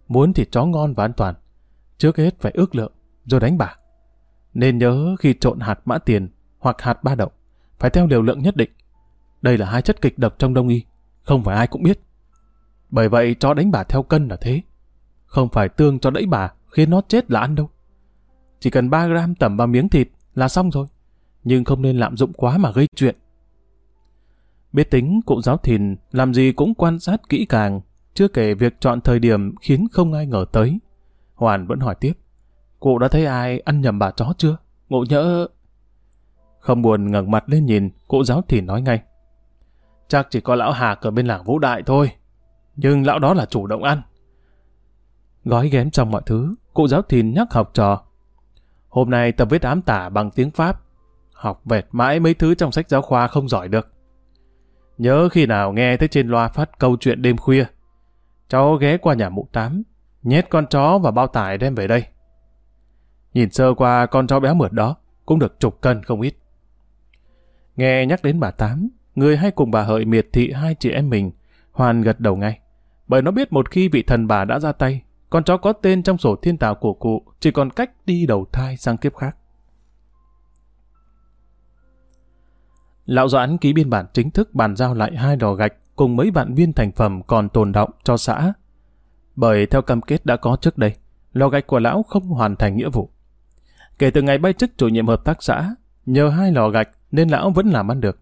Muốn thịt chó ngon và an toàn, trước hết phải ước lượng, rồi đánh bả. Nên nhớ khi trộn hạt mã tiền hoặc hạt ba đậu, phải theo liều lượng nhất định. Đây là hai chất kịch độc trong đông y, không phải ai cũng biết. Bởi vậy chó đánh bả theo cân là thế. Không phải tương cho đẫy bà khiến nó chết là ăn đâu. Chỉ cần 3 gram tẩm vào miếng thịt là xong rồi. Nhưng không nên lạm dụng quá mà gây chuyện. Biết tính cụ giáo thìn làm gì cũng quan sát kỹ càng, chưa kể việc chọn thời điểm khiến không ai ngờ tới. Hoàn vẫn hỏi tiếp. Cụ đã thấy ai ăn nhầm bà chó chưa? Ngộ nhỡ... Không buồn ngẩng mặt lên nhìn, cụ giáo thìn nói ngay. Chắc chỉ có lão Hạc ở bên làng Vũ Đại thôi. Nhưng lão đó là chủ động ăn. Gói ghém trong mọi thứ, cụ giáo thìn nhắc học trò. Hôm nay tập viết ám tả bằng tiếng Pháp. Học vẹt mãi mấy thứ trong sách giáo khoa không giỏi được. Nhớ khi nào nghe thấy trên loa phát câu chuyện đêm khuya. Cháu ghé qua nhà mụ tám, nhét con chó và bao tải đem về đây. Nhìn sơ qua con chó béo mượt đó, cũng được chục cân không ít. Nghe nhắc đến bà Tám, người hay cùng bà Hợi miệt thị hai chị em mình, Hoàn gật đầu ngay. Bởi nó biết một khi vị thần bà đã ra tay, con chó có tên trong sổ thiên tạo của cụ chỉ còn cách đi đầu thai sang kiếp khác. Lão Doãn ký biên bản chính thức bàn giao lại hai đò gạch cùng mấy vạn viên thành phẩm còn tồn động cho xã. Bởi theo cam kết đã có trước đây, lò gạch của lão không hoàn thành nghĩa vụ. Kể từ ngày bay chức chủ nhiệm hợp tác xã, nhờ hai lò gạch nên lão vẫn làm ăn được.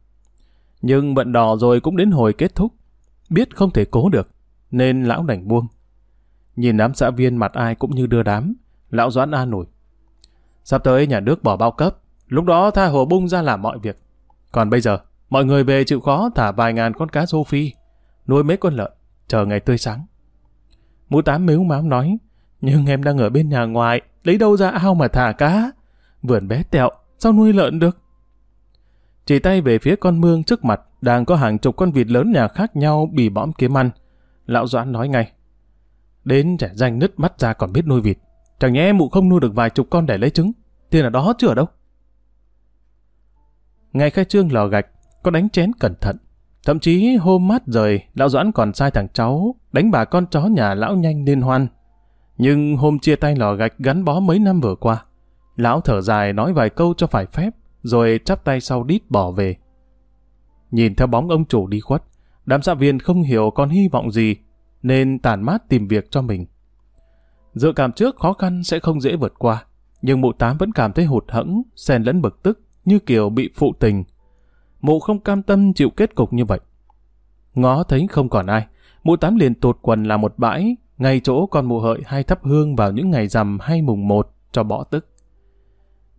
Nhưng bận đò rồi cũng đến hồi kết thúc, biết không thể cố được, nên lão đành buông. Nhìn đám xã viên mặt ai cũng như đưa đám, lão Doãn an nổi. Sắp tới nhà nước bỏ bao cấp, lúc đó tha hồ bung ra làm mọi việc. Còn bây giờ, mọi người về chịu khó thả vài ngàn con cá rô phi, nuôi mấy con lợn, chờ ngày tươi sáng. Mũ tám mếu mám nói, nhưng em đang ở bên nhà ngoài, lấy đâu ra ao mà thả cá? Vườn bé tẹo, sao nuôi lợn được? Chỉ tay về phía con mương trước mặt, đang có hàng chục con vịt lớn nhà khác nhau bị bõm kiếm ăn. Lão Doãn nói ngay, đến trẻ danh nứt mắt ra còn biết nuôi vịt. Chẳng nhẽ mụ không nuôi được vài chục con để lấy trứng, tiền ở đó chưa ở đâu. Ngày khai trương lò gạch, có đánh chén cẩn thận. Thậm chí hôm mát rời, lão Doãn còn sai thằng cháu đánh bà con chó nhà lão nhanh liên hoan. Nhưng hôm chia tay lò gạch gắn bó mấy năm vừa qua, lão thở dài nói vài câu cho phải phép, rồi chắp tay sau đít bỏ về. Nhìn theo bóng ông chủ đi khuất, đám xã viên không hiểu còn hy vọng gì, nên tàn mát tìm việc cho mình. Dự cảm trước khó khăn sẽ không dễ vượt qua, nhưng mụ tám vẫn cảm thấy hụt hẫng, xen lẫn bực tức, như kiểu bị phụ tình. Mụ không cam tâm chịu kết cục như vậy. Ngó thấy không còn ai, mụ tám liền tụt quần là một bãi, ngay chỗ con mụ hợi hay thắp hương vào những ngày rằm hay mùng một cho bỏ tức.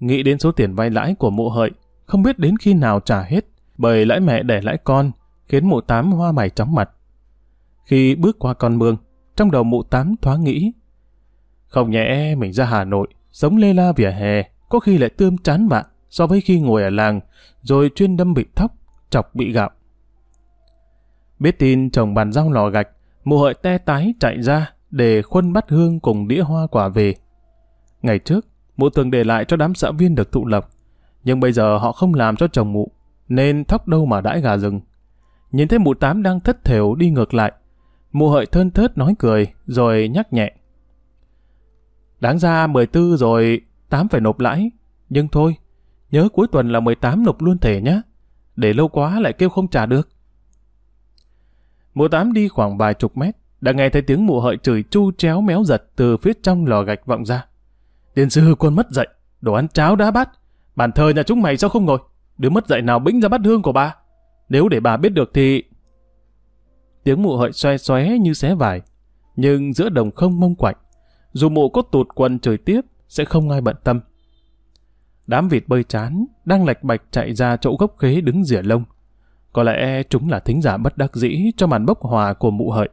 Nghĩ đến số tiền vay lãi của mụ hợi, không biết đến khi nào trả hết, bởi lãi mẹ để lãi con, khiến mụ tám hoa mày chóng mặt. Khi bước qua con mương, trong đầu mụ tám thoáng nghĩ, không nhẽ mình ra Hà Nội, sống lê la vỉa hè, có khi lại tươm chán bạn so với khi ngồi ở làng, rồi chuyên đâm bị thóc, chọc bị gạo. Biết tin chồng bàn rau lò gạch, mụ hợi te tái chạy ra để khuân bắt hương cùng đĩa hoa quả về. Ngày trước, mụ từng để lại cho đám xã viên được thụ lộc, nhưng bây giờ họ không làm cho chồng mụ, nên thóc đâu mà đãi gà rừng. Nhìn thấy mụ tám đang thất thểu đi ngược lại, mụ hợi thơn thớt nói cười, rồi nhắc nhẹ. Đáng ra 14 rồi, tám phải nộp lãi, nhưng thôi, nhớ cuối tuần là 18 nộp luôn thể nhé, để lâu quá lại kêu không trả được. Mụ tám đi khoảng vài chục mét, đã nghe thấy tiếng mụ hợi chửi chu chéo méo giật từ phía trong lò gạch vọng ra. tiền sư con mất dậy, đồ ăn cháo đá bát. Bàn thờ nhà chúng mày sao không ngồi? Đứa mất dậy nào bĩnh ra bắt hương của bà. Nếu để bà biết được thì... Tiếng mụ hợi xoe xoé như xé vải. Nhưng giữa đồng không mông quạnh, dù mụ có tụt quần trời tiếp, sẽ không ai bận tâm. Đám vịt bơi chán, đang lạch bạch chạy ra chỗ gốc khế đứng rỉa lông. Có lẽ chúng là thính giả bất đắc dĩ cho màn bốc hòa của mụ hợi.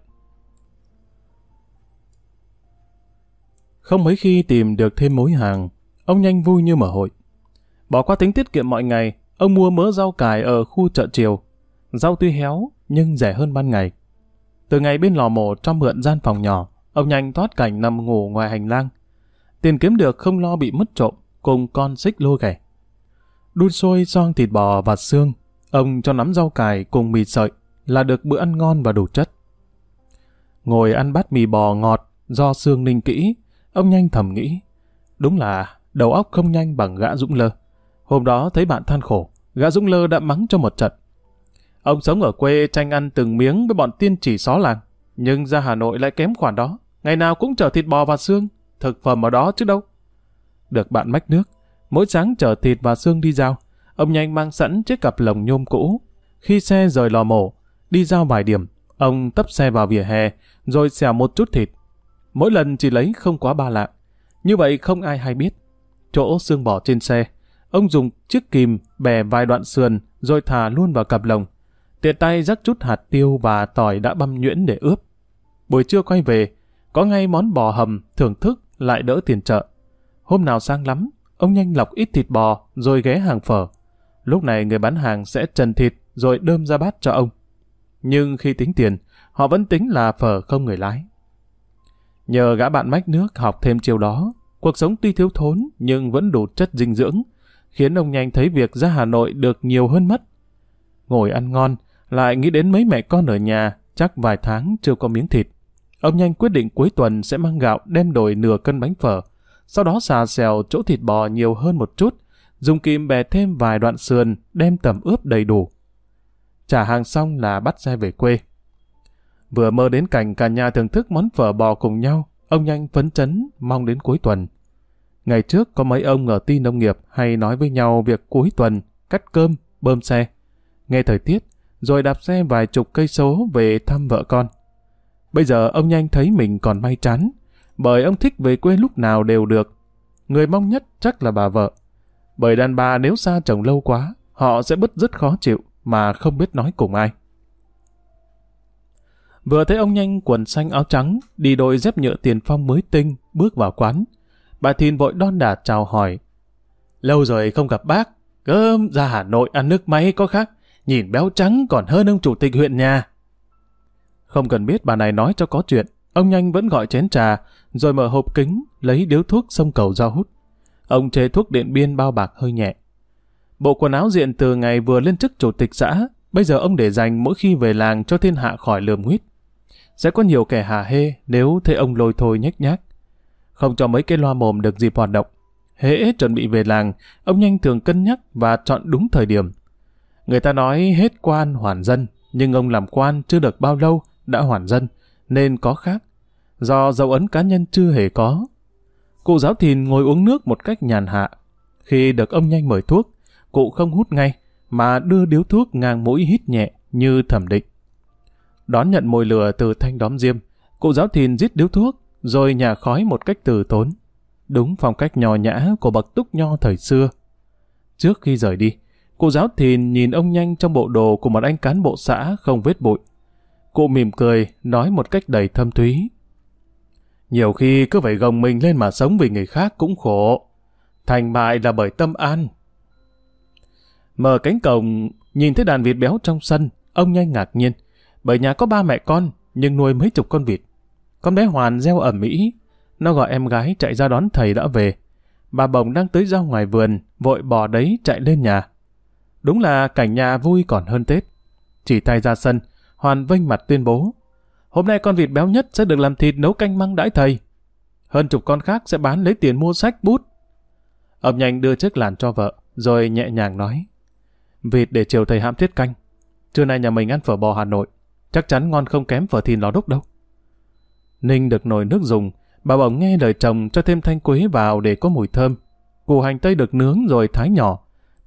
Không mấy khi tìm được thêm mối hàng, ông nhanh vui như mở hội. Bỏ qua tính tiết kiệm mọi ngày, ông mua mớ rau cải ở khu chợ chiều. Rau tuy héo, nhưng rẻ hơn ban ngày. Từ ngày bên lò mổ cho mượn gian phòng nhỏ, ông nhanh thoát cảnh nằm ngủ ngoài hành lang. Tiền kiếm được không lo bị mất trộm, cùng con xích lô ghẻ. Đun sôi xoong thịt bò và xương, ông cho nắm rau cải cùng mì sợi là được bữa ăn ngon và đủ chất. Ngồi ăn bát mì bò ngọt do xương ninh kỹ, ông nhanh thầm nghĩ. Đúng là đầu óc không nhanh bằng gã Dũng Lơ. Hôm đó thấy bạn than khổ, gã Dũng Lơ đã mắng cho một trận. Ông sống ở quê tranh ăn từng miếng với bọn tiên chỉ xó làng, nhưng ra Hà Nội lại kém khoản đó. Ngày nào cũng chở thịt bò và xương, thực phẩm ở đó chứ đâu. Được bạn mách nước, mỗi sáng chở thịt và xương đi giao, ông nhanh mang sẵn chiếc cặp lồng nhôm cũ. Khi xe rời lò mổ, đi giao vài điểm, ông tấp xe vào vỉa hè, rồi xẻo một chút thịt. Mỗi lần chỉ lấy không quá ba lạng. Như vậy không ai hay biết. Chỗ xương bò trên xe, ông dùng chiếc kìm bè vài đoạn sườn rồi thả luôn vào cặp lồng. Tiện tay rắc chút hạt tiêu và tỏi đã băm nhuyễn để ướp. Buổi trưa quay về, có ngay món bò hầm thưởng thức lại đỡ tiền chợ. Hôm nào sang lắm, ông nhanh lọc ít thịt bò rồi ghé hàng phở. Lúc này người bán hàng sẽ trần thịt rồi đơm ra bát cho ông. Nhưng khi tính tiền, họ vẫn tính là phở không người lái. Nhờ gã bạn mách nước học thêm chiều đó, cuộc sống tuy thiếu thốn nhưng vẫn đủ chất dinh dưỡng, khiến ông nhanh thấy việc ra Hà Nội được nhiều hơn mất. Ngồi ăn ngon, lại nghĩ đến mấy mẹ con ở nhà, chắc vài tháng chưa có miếng thịt. Ông nhanh quyết định cuối tuần sẽ mang gạo đem đổi nửa cân bánh phở, sau đó xà xèo chỗ thịt bò nhiều hơn một chút, dùng kim bè thêm vài đoạn sườn, đem tầm ướp đầy đủ. Trả hàng xong là bắt xe về quê. Vừa mơ đến cảnh cả nhà thưởng thức món phở bò cùng nhau, ông nhanh phấn chấn, mong đến cuối tuần. Ngày trước có mấy ông ở ti nông nghiệp hay nói với nhau việc cuối tuần cắt cơm, bơm xe. Nghe thời tiết, rồi đạp xe vài chục cây số về thăm vợ con. Bây giờ ông nhanh thấy mình còn may chán, bởi ông thích về quê lúc nào đều được. Người mong nhất chắc là bà vợ. Bởi đàn bà nếu xa chồng lâu quá, họ sẽ bứt rất khó chịu mà không biết nói cùng ai. Vừa thấy ông nhanh quần xanh áo trắng, đi đôi dép nhựa tiền phong mới tinh, bước vào quán. Bà Thìn vội đon đả chào hỏi. Lâu rồi không gặp bác, cơm ra Hà Nội ăn nước máy có khác, nhìn béo trắng còn hơn ông chủ tịch huyện nhà. Không cần biết bà này nói cho có chuyện, ông nhanh vẫn gọi chén trà, rồi mở hộp kính, lấy điếu thuốc sông cầu ra hút. Ông chế thuốc điện biên bao bạc hơi nhẹ. Bộ quần áo diện từ ngày vừa lên chức chủ tịch xã, bây giờ ông để dành mỗi khi về làng cho thiên hạ khỏi lườm nguyết. Sẽ có nhiều kẻ hà hê nếu thấy ông lôi thôi nhách nhác. Không cho mấy cái loa mồm được dịp hoạt động. Hễ chuẩn bị về làng, ông nhanh thường cân nhắc và chọn đúng thời điểm. Người ta nói hết quan hoàn dân, nhưng ông làm quan chưa được bao lâu đã hoàn dân, nên có khác. Do dấu ấn cá nhân chưa hề có. Cụ giáo thìn ngồi uống nước một cách nhàn hạ. Khi được ông nhanh mời thuốc, cụ không hút ngay, mà đưa điếu thuốc ngang mũi hít nhẹ như thẩm định. Đón nhận mồi lửa từ thanh đóm diêm, cụ giáo thìn rít điếu thuốc, rồi nhả khói một cách từ tốn. Đúng phong cách nhỏ nhã của bậc túc nho thời xưa. Trước khi rời đi, cụ giáo thìn nhìn ông nhanh trong bộ đồ của một anh cán bộ xã không vết bụi. Cụ mỉm cười, nói một cách đầy thâm thúy. Nhiều khi cứ phải gồng mình lên mà sống vì người khác cũng khổ. Thành bại là bởi tâm an. Mở cánh cổng, nhìn thấy đàn vịt béo trong sân, ông nhanh ngạc nhiên. Bởi nhà có ba mẹ con, nhưng nuôi mấy chục con vịt. Con bé Hoàn reo ẩm mỹ. Nó gọi em gái chạy ra đón thầy đã về. Bà bồng đang tới ra ngoài vườn, vội bỏ đấy chạy lên nhà. Đúng là cảnh nhà vui còn hơn Tết. Chỉ tay ra sân, Hoàn vênh mặt tuyên bố. Hôm nay con vịt béo nhất sẽ được làm thịt nấu canh măng đãi thầy. Hơn chục con khác sẽ bán lấy tiền mua sách bút. Ông nhanh đưa chiếc làn cho vợ, rồi nhẹ nhàng nói. Vịt để chiều thầy hãm tiết canh. Trưa nay nhà mình ăn phở bò Hà Nội. Chắc chắn ngon không kém phở thìn lò đúc đâu. Ninh được nồi nước dùng, bà bỗng nghe lời chồng cho thêm thanh quế vào để có mùi thơm. Củ hành tây được nướng rồi thái nhỏ,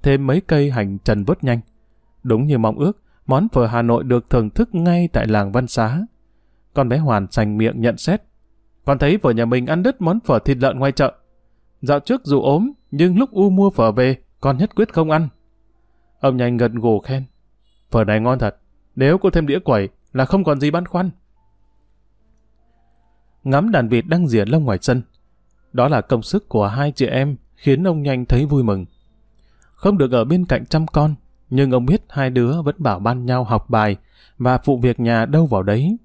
thêm mấy cây hành trần vớt nhanh. Đúng như mong ước, món phở Hà Nội được thưởng thức ngay tại làng Văn Xá. Con bé Hoàn sành miệng nhận xét. Con thấy vợ nhà mình ăn đứt món phở thịt lợn ngoài chợ. Dạo trước dù ốm, nhưng lúc U mua phở về, con nhất quyết không ăn. Ông nhanh gật gù khen. Phở này ngon thật. Nếu có thêm đĩa quẩy là không còn gì băn khoăn. Ngắm đàn vịt đang rỉa lông ngoài sân. Đó là công sức của hai chị em khiến ông nhanh thấy vui mừng. Không được ở bên cạnh chăm con, nhưng ông biết hai đứa vẫn bảo ban nhau học bài và phụ việc nhà đâu vào đấy.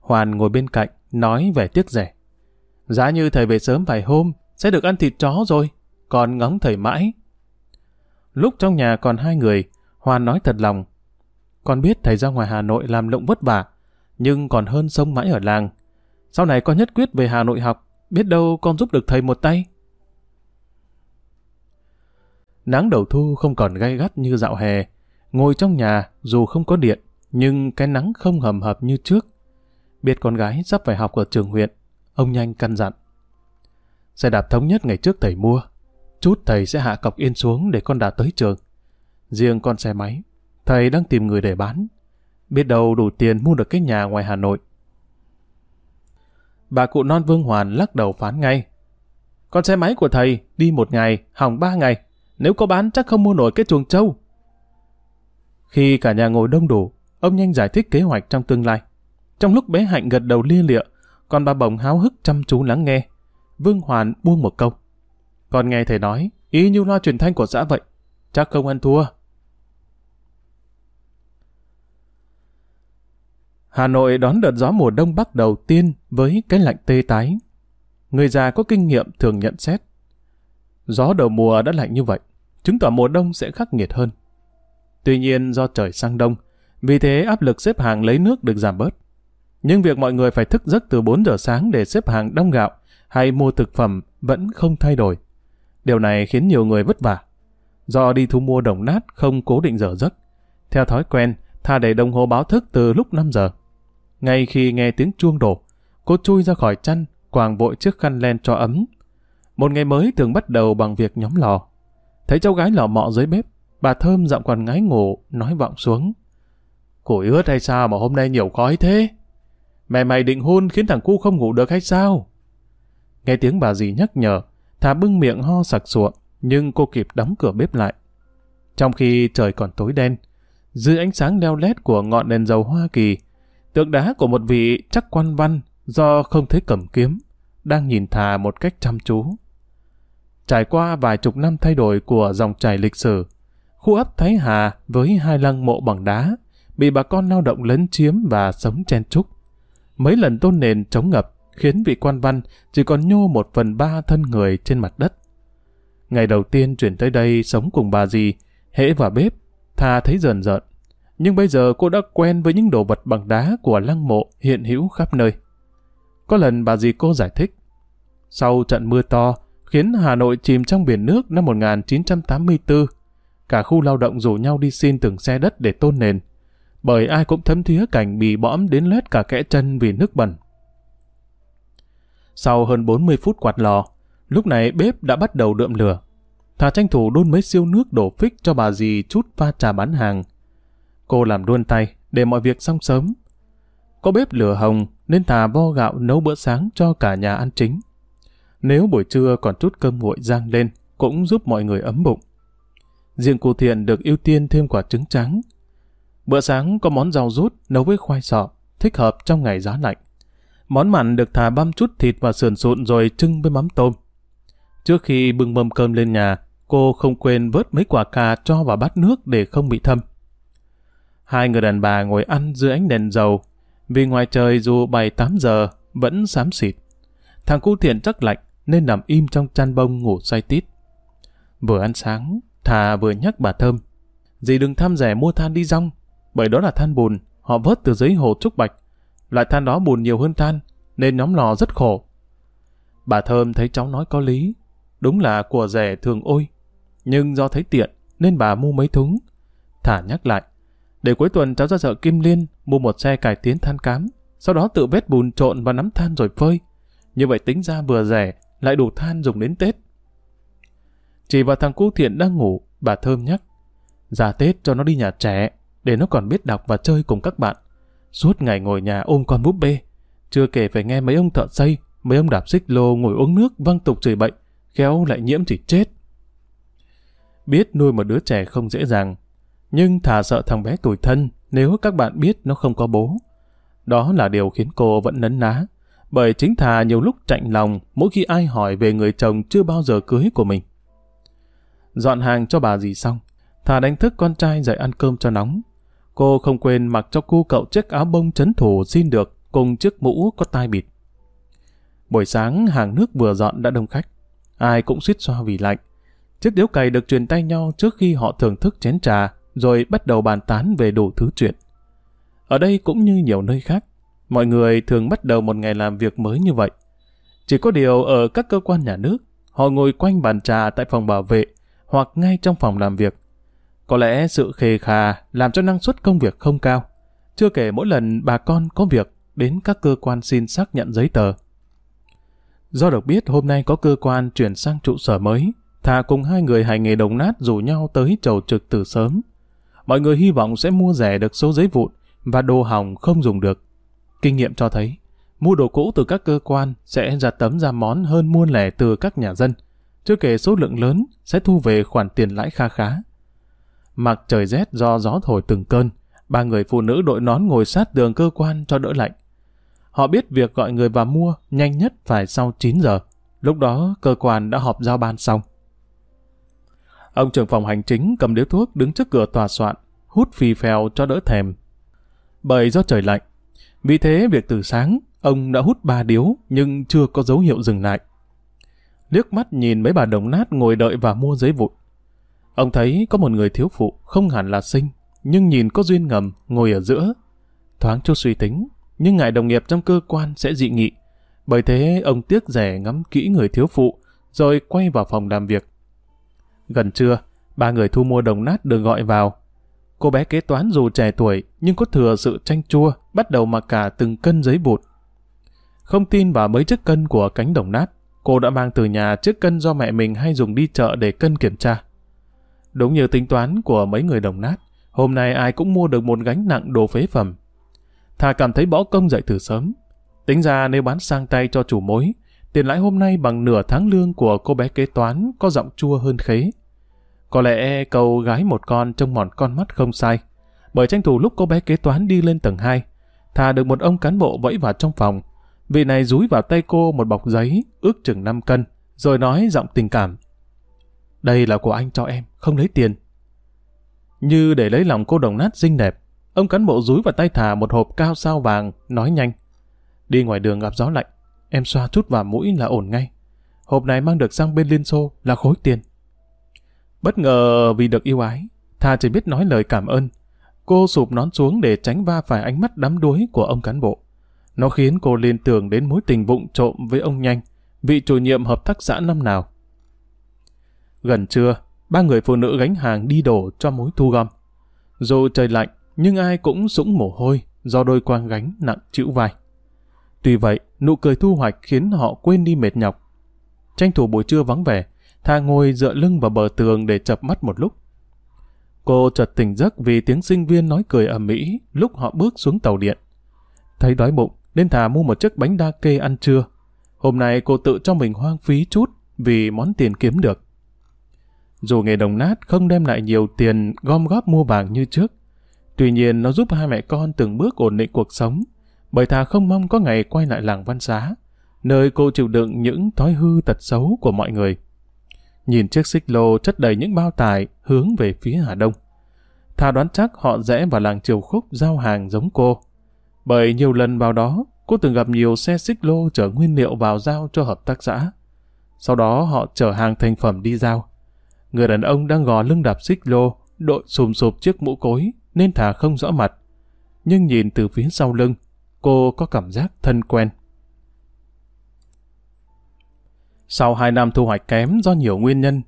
Hoàn ngồi bên cạnh, nói vẻ tiếc rẻ. Giá như thầy về sớm vài hôm, sẽ được ăn thịt chó rồi, còn ngóng thầy mãi. Lúc trong nhà còn hai người, Hoàn nói thật lòng. Con biết thầy ra ngoài Hà Nội làm lộng vất vả, nhưng còn hơn sông mãi ở làng. Sau này con nhất quyết về Hà Nội học, biết đâu con giúp được thầy một tay. Nắng đầu thu không còn gay gắt như dạo hè. Ngồi trong nhà, dù không có điện, nhưng cái nắng không hầm hập như trước. Biết con gái sắp phải học ở trường huyện, ông nhanh căn dặn. Xe đạp thống nhất ngày trước thầy mua. Chút thầy sẽ hạ cọc yên xuống để con đạp tới trường. Riêng con xe máy, thầy đang tìm người để bán. Biết đâu đủ tiền mua được cái nhà ngoài Hà Nội. Bà cụ non Vương Hoàn lắc đầu phán ngay. Con xe máy của thầy đi một ngày, hỏng ba ngày. Nếu có bán chắc không mua nổi cái chuồng trâu. Khi cả nhà ngồi đông đủ, ông nhanh giải thích kế hoạch trong tương lai. Trong lúc bé Hạnh gật đầu lia lịa, còn bà bồng háo hức chăm chú lắng nghe. Vương Hoàn buông một câu. còn nghe thầy nói, ý như loa truyền thanh của xã vậy. Chắc không ăn thua. Hà Nội đón đợt gió mùa đông bắc đầu tiên với cái lạnh tê tái. Người già có kinh nghiệm thường nhận xét. Gió đầu mùa đã lạnh như vậy, chứng tỏ mùa đông sẽ khắc nghiệt hơn. Tuy nhiên do trời sang đông, vì thế áp lực xếp hàng lấy nước được giảm bớt. Nhưng việc mọi người phải thức giấc từ 4 giờ sáng để xếp hàng đông gạo hay mua thực phẩm vẫn không thay đổi. Điều này khiến nhiều người vất vả. Do đi thu mua đồng nát không cố định giờ giấc. Theo thói quen, tha để đồng hồ báo thức từ lúc 5 giờ. Ngay khi nghe tiếng chuông đổ, cô chui ra khỏi chăn, quàng vội chiếc khăn len cho ấm. Một ngày mới thường bắt đầu bằng việc nhóm lò. Thấy cháu gái lò mọ dưới bếp, bà Thơm giọng còn ngái ngủ, nói vọng xuống. Củi ướt hay sao mà hôm nay nhiều khói thế? Mẹ mày định hôn khiến thằng cu không ngủ được hay sao? Nghe tiếng bà dì nhắc nhở, thà bưng miệng ho sặc sụa, nhưng cô kịp đóng cửa bếp lại. Trong khi trời còn tối đen, dưới ánh sáng leo lét của ngọn đèn dầu Hoa Kỳ, tượng đá của một vị chắc quan văn do không thấy cầm kiếm, đang nhìn thà một cách chăm chú. Trải qua vài chục năm thay đổi của dòng chảy lịch sử, khu ấp Thái Hà với hai lăng mộ bằng đá bị bà con lao động lấn chiếm và sống chen trúc. Mấy lần tôn nền chống ngập khiến vị quan văn chỉ còn nhô một phần ba thân người trên mặt đất. Ngày đầu tiên chuyển tới đây sống cùng bà dì, hễ vào bếp, thà thấy rờn rợn. Nhưng bây giờ cô đã quen với những đồ vật bằng đá của lăng mộ hiện hữu khắp nơi. Có lần bà dì cô giải thích, sau trận mưa to khiến Hà Nội chìm trong biển nước năm 1984, cả khu lao động rủ nhau đi xin từng xe đất để tôn nền, bởi ai cũng thấm thía cảnh bị bõm đến lết cả kẽ chân vì nước bẩn. Sau hơn 40 phút quạt lò, lúc này bếp đã bắt đầu đượm lửa. Thà tranh thủ đun mấy siêu nước đổ phích cho bà dì chút pha trà bán hàng. Cô làm đuôn tay để mọi việc xong sớm. Có bếp lửa hồng nên Thà vo gạo nấu bữa sáng cho cả nhà ăn chính. Nếu buổi trưa còn chút cơm nguội rang lên, cũng giúp mọi người ấm bụng. Riêng cụ thiện được ưu tiên thêm quả trứng trắng. Bữa sáng có món rau rút nấu với khoai sọ, thích hợp trong ngày giá lạnh. Món mặn được thả băm chút thịt và sườn sụn rồi trưng với mắm tôm. Trước khi bưng mâm cơm lên nhà, cô không quên vớt mấy quả cà cho vào bát nước để không bị thâm. Hai người đàn bà ngồi ăn dưới ánh đèn dầu, vì ngoài trời dù 7-8 giờ vẫn xám xịt. Thằng cu thiện chắc lạnh nên nằm im trong chăn bông ngủ say tít. Vừa ăn sáng, thà vừa nhắc bà Thơm. Dì đừng tham rẻ mua than đi rong, bởi đó là than bùn, họ vớt từ dưới hồ Trúc Bạch. Loại than đó bùn nhiều hơn than, nên nhóm lò rất khổ. Bà Thơm thấy cháu nói có lý, đúng là của rẻ thường ôi. Nhưng do thấy tiện, nên bà mua mấy thúng. Thả nhắc lại, để cuối tuần cháu ra chợ Kim Liên mua một xe cải tiến than cám, sau đó tự vết bùn trộn và nắm than rồi phơi. Như vậy tính ra vừa rẻ, lại đủ than dùng đến Tết. Chỉ vào thằng cu thiện đang ngủ, bà Thơm nhắc. Ra Tết cho nó đi nhà trẻ, để nó còn biết đọc và chơi cùng các bạn. Suốt ngày ngồi nhà ôm con búp bê. Chưa kể phải nghe mấy ông thợ xây, mấy ông đạp xích lô ngồi uống nước văng tục chửi bệnh, khéo lại nhiễm thì chết. Biết nuôi một đứa trẻ không dễ dàng, nhưng thà sợ thằng bé tuổi thân nếu các bạn biết nó không có bố. Đó là điều khiến cô vẫn nấn ná, bởi chính thà nhiều lúc chạnh lòng mỗi khi ai hỏi về người chồng chưa bao giờ cưới của mình. Dọn hàng cho bà gì xong, thà đánh thức con trai dậy ăn cơm cho nóng. Cô không quên mặc cho cu cậu chiếc áo bông chấn thủ xin được cùng chiếc mũ có tai bịt. Buổi sáng hàng nước vừa dọn đã đông khách. Ai cũng suýt xoa vì lạnh. Chiếc điếu cày được truyền tay nhau trước khi họ thưởng thức chén trà, rồi bắt đầu bàn tán về đủ thứ chuyện. Ở đây cũng như nhiều nơi khác, mọi người thường bắt đầu một ngày làm việc mới như vậy. Chỉ có điều ở các cơ quan nhà nước, họ ngồi quanh bàn trà tại phòng bảo vệ hoặc ngay trong phòng làm việc. Có lẽ sự khề khà làm cho năng suất công việc không cao. Chưa kể mỗi lần bà con có việc đến các cơ quan xin xác nhận giấy tờ. Do được biết hôm nay có cơ quan chuyển sang trụ sở mới, Thà cùng hai người hành nghề đồng nát rủ nhau tới chầu trực từ sớm. Mọi người hy vọng sẽ mua rẻ được số giấy vụn và đồ hỏng không dùng được. Kinh nghiệm cho thấy, mua đồ cũ từ các cơ quan sẽ ra tấm ra món hơn mua lẻ từ các nhà dân. Chưa kể số lượng lớn sẽ thu về khoản tiền lãi kha khá. Mặc trời rét do gió thổi từng cơn, ba người phụ nữ đội nón ngồi sát đường cơ quan cho đỡ lạnh. Họ biết việc gọi người vào mua nhanh nhất phải sau 9 giờ. Lúc đó cơ quan đã họp giao ban xong. Ông trưởng phòng hành chính cầm điếu thuốc đứng trước cửa tòa soạn, hút phì phèo cho đỡ thèm. Bởi do trời lạnh, vì thế việc từ sáng, ông đã hút ba điếu nhưng chưa có dấu hiệu dừng lại. Liếc mắt nhìn mấy bà đồng nát ngồi đợi và mua giấy vụn. Ông thấy có một người thiếu phụ không hẳn là sinh, nhưng nhìn có duyên ngầm ngồi ở giữa. Thoáng chút suy tính, nhưng ngại đồng nghiệp trong cơ quan sẽ dị nghị. Bởi thế ông tiếc rẻ ngắm kỹ người thiếu phụ, rồi quay vào phòng làm việc. Gần trưa, ba người thu mua đồng nát được gọi vào. Cô bé kế toán dù trẻ tuổi nhưng có thừa sự tranh chua, bắt đầu mặc cả từng cân giấy bụt. Không tin vào mấy chiếc cân của cánh đồng nát, cô đã mang từ nhà chiếc cân do mẹ mình hay dùng đi chợ để cân kiểm tra. Đúng như tính toán của mấy người đồng nát, hôm nay ai cũng mua được một gánh nặng đồ phế phẩm. Thà cảm thấy bỏ công dậy từ sớm. Tính ra nếu bán sang tay cho chủ mối, tiền lãi hôm nay bằng nửa tháng lương của cô bé kế toán có giọng chua hơn khế. Có lẽ câu gái một con trông mòn con mắt không sai, bởi tranh thủ lúc cô bé kế toán đi lên tầng 2, thà được một ông cán bộ vẫy vào trong phòng, vị này rúi vào tay cô một bọc giấy ước chừng 5 cân, rồi nói giọng tình cảm. Đây là của anh cho em, không lấy tiền. Như để lấy lòng cô đồng nát xinh đẹp, ông cán bộ rúi vào tay thà một hộp cao sao vàng, nói nhanh. Đi ngoài đường gặp gió lạnh, em xoa chút vào mũi là ổn ngay. Hộp này mang được sang bên Liên Xô là khối tiền. Bất ngờ vì được yêu ái, Thà chỉ biết nói lời cảm ơn. Cô sụp nón xuống để tránh va phải ánh mắt đắm đuối của ông cán bộ. Nó khiến cô liên tưởng đến mối tình vụng trộm với ông Nhanh, vị chủ nhiệm hợp tác xã năm nào. Gần trưa, ba người phụ nữ gánh hàng đi đổ cho mối thu gom. Dù trời lạnh, nhưng ai cũng sũng mồ hôi do đôi quang gánh nặng chịu vai. Tuy vậy, nụ cười thu hoạch khiến họ quên đi mệt nhọc. Tranh thủ buổi trưa vắng vẻ, Tha ngồi dựa lưng vào bờ tường để chập mắt một lúc. Cô chợt tỉnh giấc vì tiếng sinh viên nói cười ầm ĩ lúc họ bước xuống tàu điện. Thấy đói bụng, nên thà mua một chiếc bánh đa kê ăn trưa. Hôm nay cô tự cho mình hoang phí chút vì món tiền kiếm được. Dù nghề đồng nát không đem lại nhiều tiền gom góp mua vàng như trước, tuy nhiên nó giúp hai mẹ con từng bước ổn định cuộc sống, bởi thà không mong có ngày quay lại làng văn xá, nơi cô chịu đựng những thói hư tật xấu của mọi người. Nhìn chiếc xích lô chất đầy những bao tải hướng về phía Hà Đông. Thà đoán chắc họ rẽ vào làng Triều Khúc giao hàng giống cô. Bởi nhiều lần vào đó, cô từng gặp nhiều xe xích lô chở nguyên liệu vào giao cho hợp tác xã. Sau đó họ chở hàng thành phẩm đi giao. Người đàn ông đang gò lưng đạp xích lô, đội sùm sụp chiếc mũ cối, nên thà không rõ mặt. Nhưng nhìn từ phía sau lưng, cô có cảm giác thân quen. Sau hai năm thu hoạch kém do nhiều nguyên nhân,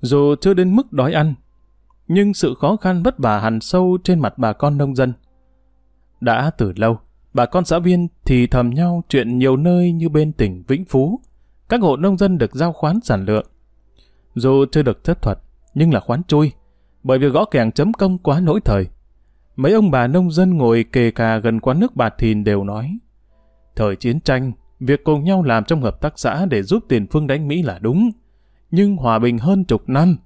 dù chưa đến mức đói ăn, nhưng sự khó khăn vất vả hằn sâu trên mặt bà con nông dân. Đã từ lâu, bà con xã viên thì thầm nhau chuyện nhiều nơi như bên tỉnh Vĩnh Phú, các hộ nông dân được giao khoán sản lượng. Dù chưa được thất thuật, nhưng là khoán chui, bởi việc gõ kèng chấm công quá nỗi thời. Mấy ông bà nông dân ngồi kề cà gần quán nước Bà thìn đều nói, thời chiến tranh, việc cùng nhau làm trong hợp tác xã để giúp tiền phương đánh Mỹ là đúng, nhưng hòa bình hơn chục năm.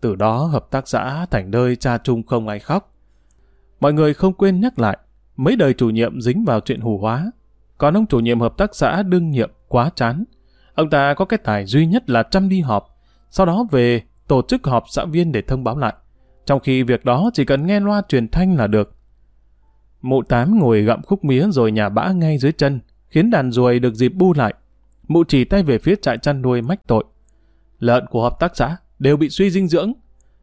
Từ đó hợp tác xã thành nơi cha chung không ai khóc. Mọi người không quên nhắc lại, mấy đời chủ nhiệm dính vào chuyện hù hóa. Còn ông chủ nhiệm hợp tác xã đương nhiệm quá chán. Ông ta có cái tài duy nhất là chăm đi họp, sau đó về tổ chức họp xã viên để thông báo lại. Trong khi việc đó chỉ cần nghe loa truyền thanh là được. Mụ tám ngồi gặm khúc mía rồi nhà bã ngay dưới chân, khiến đàn ruồi được dịp bu lại. Mụ chỉ tay về phía trại chăn nuôi mách tội. Lợn của hợp tác xã đều bị suy dinh dưỡng.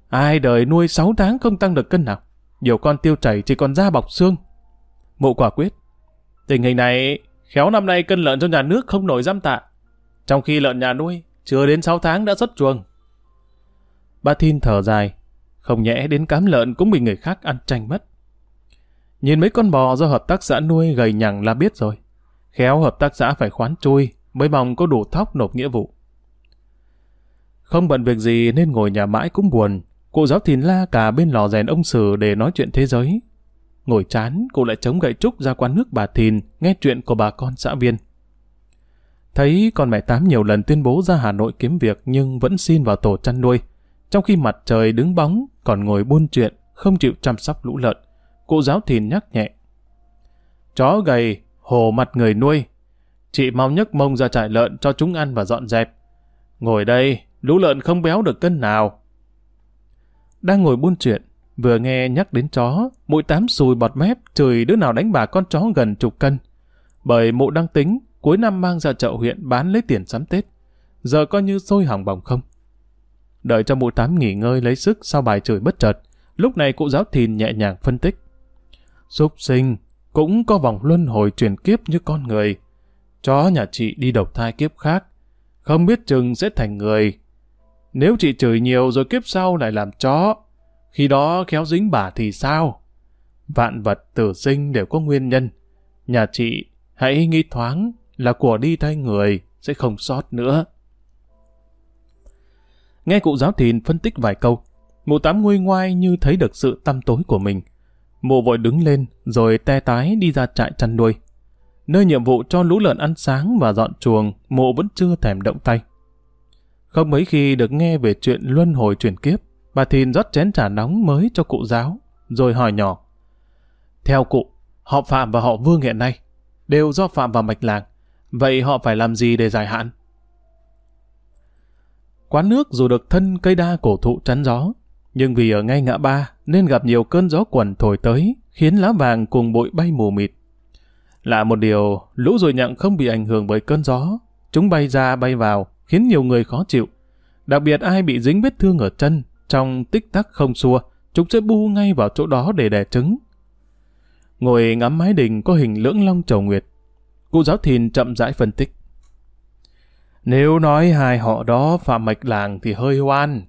Ai đời nuôi 6 tháng không tăng được cân nào. Nhiều con tiêu chảy chỉ còn da bọc xương. Mụ quả quyết. Tình hình này, khéo năm nay cân lợn cho nhà nước không nổi giam tạ. Trong khi lợn nhà nuôi, chưa đến 6 tháng đã xuất chuồng. Ba Thin thở dài, không nhẽ đến cám lợn cũng bị người khác ăn tranh mất. Nhìn mấy con bò do hợp tác xã nuôi gầy nhằng là biết rồi. Khéo hợp tác xã phải khoán chui, mới mong có đủ thóc nộp nghĩa vụ. Không bận việc gì nên ngồi nhà mãi cũng buồn. Cụ giáo thìn la cả bên lò rèn ông Sử để nói chuyện thế giới. Ngồi chán, cụ lại chống gậy trúc ra quán nước bà Thìn, nghe chuyện của bà con xã viên. Thấy con mẹ Tám nhiều lần tuyên bố ra Hà Nội kiếm việc nhưng vẫn xin vào tổ chăn nuôi. Trong khi mặt trời đứng bóng, còn ngồi buôn chuyện, không chịu chăm sóc lũ lợn. Cụ giáo thìn nhắc nhẹ. Chó gầy, hồ mặt người nuôi. Chị mau nhấc mông ra trại lợn cho chúng ăn và dọn dẹp. Ngồi đây, lũ lợn không béo được cân nào. Đang ngồi buôn chuyện, vừa nghe nhắc đến chó, mũi tám sùi bọt mép chửi đứa nào đánh bà con chó gần chục cân. Bởi mụ đang tính, cuối năm mang ra chợ huyện bán lấy tiền sắm Tết. Giờ coi như sôi hỏng bỏng không. Đợi cho mụ tám nghỉ ngơi lấy sức sau bài chửi bất chợt, lúc này cụ giáo thìn nhẹ nhàng phân tích. Súc sinh, cũng có vòng luân hồi chuyển kiếp như con người. Chó nhà chị đi độc thai kiếp khác, không biết chừng sẽ thành người. Nếu chị chửi nhiều rồi kiếp sau lại làm chó, khi đó khéo dính bà thì sao? Vạn vật tử sinh đều có nguyên nhân. Nhà chị hãy nghĩ thoáng là của đi thay người, sẽ không sót nữa. Nghe cụ giáo thìn phân tích vài câu, mụ tám nguôi ngoai như thấy được sự tăm tối của mình. Mụ vội đứng lên, rồi te tái đi ra trại chăn nuôi. Nơi nhiệm vụ cho lũ lợn ăn sáng và dọn chuồng, mụ vẫn chưa thèm động tay. Không mấy khi được nghe về chuyện luân hồi chuyển kiếp, bà Thìn rót chén trà nóng mới cho cụ giáo, rồi hỏi nhỏ. Theo cụ, họ Phạm và họ Vương hiện nay đều do phạm vào mạch lạc, vậy họ phải làm gì để giải hạn? Quán nước dù được thân cây đa cổ thụ chắn gió, nhưng vì ở ngay ngã ba nên gặp nhiều cơn gió quần thổi tới, khiến lá vàng cùng bụi bay mù mịt. Lạ một điều, lũ rồi nhặng không bị ảnh hưởng bởi cơn gió. Chúng bay ra bay vào, khiến nhiều người khó chịu. Đặc biệt ai bị dính vết thương ở chân, trong tích tắc không xua, chúng sẽ bu ngay vào chỗ đó để đẻ trứng. Ngồi ngắm mái đình có hình lưỡng long trầu nguyệt, cụ giáo thìn chậm rãi phân tích. Nếu nói hai họ đó phạm mạch làng thì hơi hoan.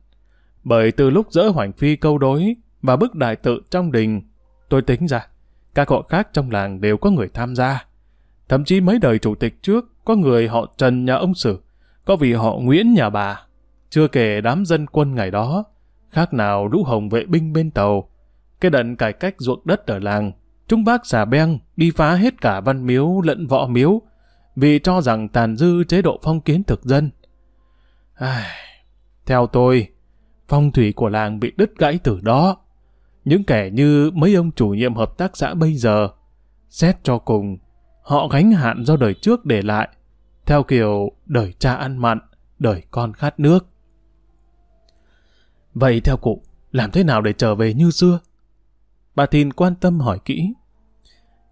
Bởi từ lúc dỡ hoành phi câu đối và bức đại tự trong đình, tôi tính ra, các họ khác trong làng đều có người tham gia. Thậm chí mấy đời chủ tịch trước có người họ Trần nhà ông Sử, có vị họ Nguyễn nhà bà. Chưa kể đám dân quân ngày đó, khác nào lũ hồng vệ binh bên tàu. Cái đận cải cách ruộng đất ở làng, chúng bác xà beng đi phá hết cả văn miếu lẫn võ miếu, vì cho rằng tàn dư chế độ phong kiến thực dân. Ai... Theo tôi, phong thủy của làng bị đứt gãy từ đó. Những kẻ như mấy ông chủ nhiệm hợp tác xã bây giờ, xét cho cùng, họ gánh hạn do đời trước để lại, theo kiểu đời cha ăn mặn, đời con khát nước. Vậy theo cụ, làm thế nào để trở về như xưa? Bà Thìn quan tâm hỏi kỹ.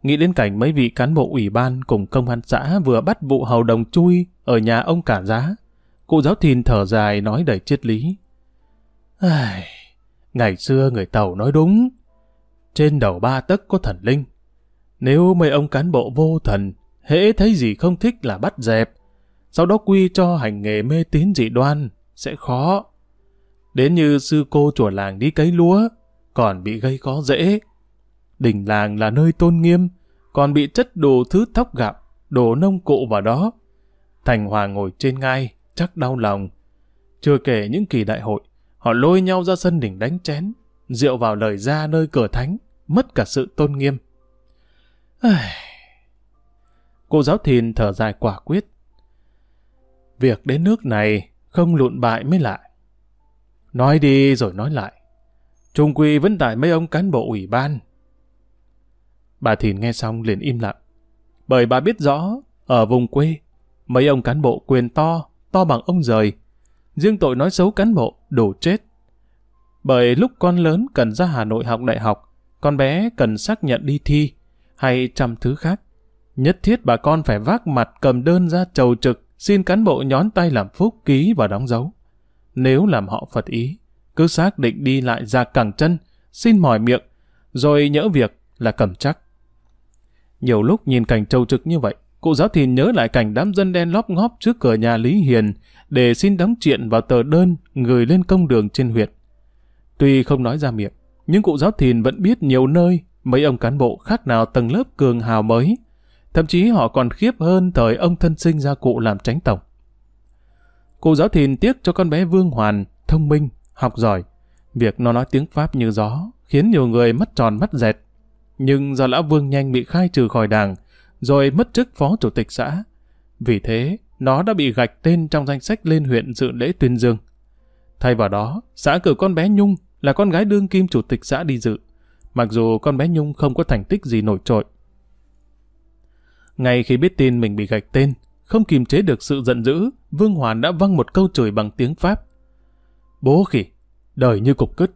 Nghĩ đến cảnh mấy vị cán bộ ủy ban cùng công an xã vừa bắt vụ hầu đồng chui ở nhà ông cả giá. Cụ giáo thìn thở dài nói đầy triết lý. Ai... Ngày xưa người Tàu nói đúng. Trên đầu ba tấc có thần linh. Nếu mấy ông cán bộ vô thần, hễ thấy gì không thích là bắt dẹp, sau đó quy cho hành nghề mê tín dị đoan, sẽ khó. Đến như sư cô chùa làng đi cấy lúa, còn bị gây khó dễ. Đình làng là nơi tôn nghiêm, còn bị chất đồ thứ thóc gạo, đồ nông cụ vào đó. Thành Hoàng ngồi trên ngai, chắc đau lòng. Chưa kể những kỳ đại hội, họ lôi nhau ra sân đỉnh đánh chén, rượu vào lời ra nơi cửa thánh, mất cả sự tôn nghiêm. Cô giáo thìn thở dài quả quyết. Việc đến nước này không lụn bại mới lại. Nói đi rồi nói lại. Trung quy vẫn tại mấy ông cán bộ ủy ban. Bà Thìn nghe xong liền im lặng. Bởi bà biết rõ, ở vùng quê, mấy ông cán bộ quyền to, to bằng ông rời. Riêng tội nói xấu cán bộ, đổ chết. Bởi lúc con lớn cần ra Hà Nội học đại học, con bé cần xác nhận đi thi, hay trăm thứ khác. Nhất thiết bà con phải vác mặt cầm đơn ra chầu trực, xin cán bộ nhón tay làm phúc ký và đóng dấu. Nếu làm họ Phật ý, cứ xác định đi lại ra cẳng chân, xin mỏi miệng, rồi nhỡ việc là cầm chắc. Nhiều lúc nhìn cảnh trầu trực như vậy, cụ giáo thìn nhớ lại cảnh đám dân đen lóp ngóp trước cửa nhà Lý Hiền để xin đóng triện vào tờ đơn gửi lên công đường trên huyện. Tuy không nói ra miệng, nhưng cụ giáo thìn vẫn biết nhiều nơi mấy ông cán bộ khác nào tầng lớp cường hào mới. Thậm chí họ còn khiếp hơn thời ông thân sinh ra cụ làm tránh tổng. Cụ giáo thìn tiếc cho con bé Vương Hoàn, thông minh, học giỏi. Việc nó nói tiếng Pháp như gió, khiến nhiều người mắt tròn mắt dẹt. Nhưng do Lão Vương nhanh bị khai trừ khỏi đảng, rồi mất chức phó chủ tịch xã. Vì thế, nó đã bị gạch tên trong danh sách lên huyện dự lễ tuyên dương. Thay vào đó, xã cử con bé Nhung là con gái đương kim chủ tịch xã đi dự. Mặc dù con bé Nhung không có thành tích gì nổi trội. Ngay khi biết tin mình bị gạch tên, không kìm chế được sự giận dữ, Vương Hoàn đã văng một câu chửi bằng tiếng Pháp. Bố khỉ, đời như cục cứt.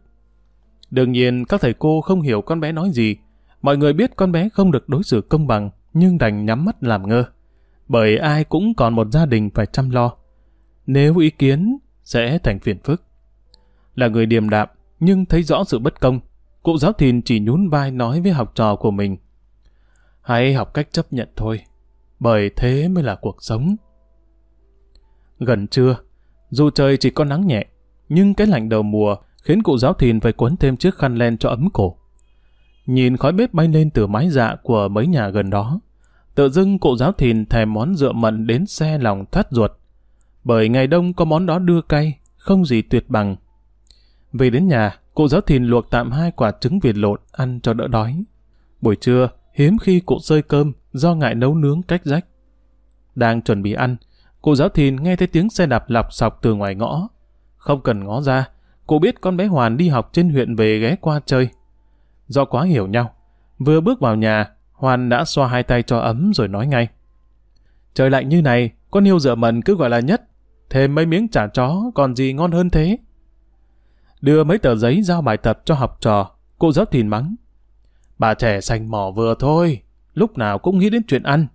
Đương nhiên, các thầy cô không hiểu con bé nói gì. Mọi người biết con bé không được đối xử công bằng, nhưng đành nhắm mắt làm ngơ. Bởi ai cũng còn một gia đình phải chăm lo. Nếu ý kiến, sẽ thành phiền phức. Là người điềm đạm, nhưng thấy rõ sự bất công, cụ giáo thìn chỉ nhún vai nói với học trò của mình. Hãy học cách chấp nhận thôi, bởi thế mới là cuộc sống. Gần trưa, dù trời chỉ có nắng nhẹ, nhưng cái lạnh đầu mùa khiến cụ giáo thìn phải quấn thêm chiếc khăn len cho ấm cổ. Nhìn khói bếp bay lên từ mái dạ của mấy nhà gần đó, Tự dưng cụ giáo thìn thèm món rượu mận đến xe lòng thắt ruột. Bởi ngày đông có món đó đưa cay, không gì tuyệt bằng. Về đến nhà, cụ giáo thìn luộc tạm hai quả trứng vịt lộn ăn cho đỡ đói. Buổi trưa, hiếm khi cụ sơi cơm do ngại nấu nướng cách rách. Đang chuẩn bị ăn, cụ giáo thìn nghe thấy tiếng xe đạp lọc sọc từ ngoài ngõ. Không cần ngó ra, cụ biết con bé Hoàn đi học trên huyện về ghé qua chơi. Do quá hiểu nhau, vừa bước vào nhà, Hoan đã xoa hai tay cho ấm rồi nói ngay. Trời lạnh như này, con yêu dở mần cứ gọi là nhất, thêm mấy miếng chả chó còn gì ngon hơn thế. Đưa mấy tờ giấy giao bài tập cho học trò, cụ giáo thìn mắng. Bà trẻ sành mỏ vừa thôi, lúc nào cũng nghĩ đến chuyện ăn.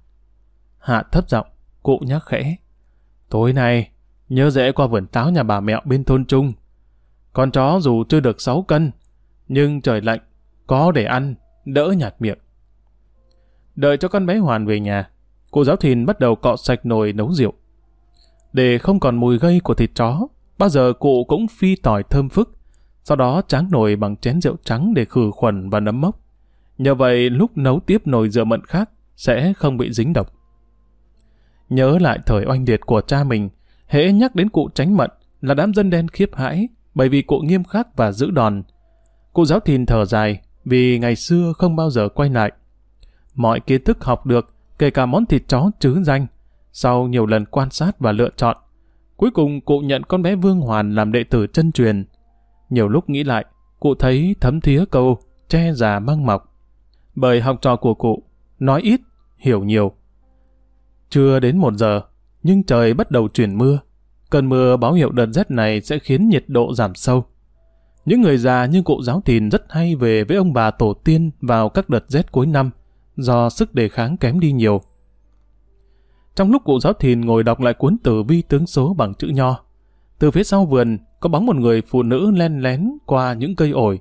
Hạ thấp giọng, cụ nhắc khẽ. Tối nay, nhớ rẽ qua vườn táo nhà bà mẹo bên thôn trung. Con chó dù chưa được 6 cân, nhưng trời lạnh, có để ăn, đỡ nhạt miệng. Đợi cho con bé Hoàn về nhà, cô giáo thìn bắt đầu cọ sạch nồi nấu rượu. Để không còn mùi gây của thịt chó, bao giờ cụ cũng phi tỏi thơm phức, sau đó tráng nồi bằng chén rượu trắng để khử khuẩn và nấm mốc. Nhờ vậy lúc nấu tiếp nồi rượu mận khác sẽ không bị dính độc. Nhớ lại thời oanh liệt của cha mình, hễ nhắc đến cụ tránh mận là đám dân đen khiếp hãi bởi vì cụ nghiêm khắc và giữ đòn. Cụ giáo thìn thở dài vì ngày xưa không bao giờ quay lại. Mọi kiến thức học được, kể cả món thịt chó chứ danh, sau nhiều lần quan sát và lựa chọn, cuối cùng cụ nhận con bé Vương Hoàn làm đệ tử chân truyền. Nhiều lúc nghĩ lại, cụ thấy thấm thía câu che già mang mọc bởi học trò của cụ, nói ít, hiểu nhiều. Chưa đến một giờ, nhưng trời bắt đầu chuyển mưa. Cơn mưa báo hiệu đợt rét này sẽ khiến nhiệt độ giảm sâu. Những người già như cụ giáo thìn rất hay về với ông bà tổ tiên vào các đợt rét cuối năm, do sức đề kháng kém đi nhiều. Trong lúc cụ giáo thìn ngồi đọc lại cuốn tử vi tướng số bằng chữ nho, từ phía sau vườn có bóng một người phụ nữ len lén qua những cây ổi.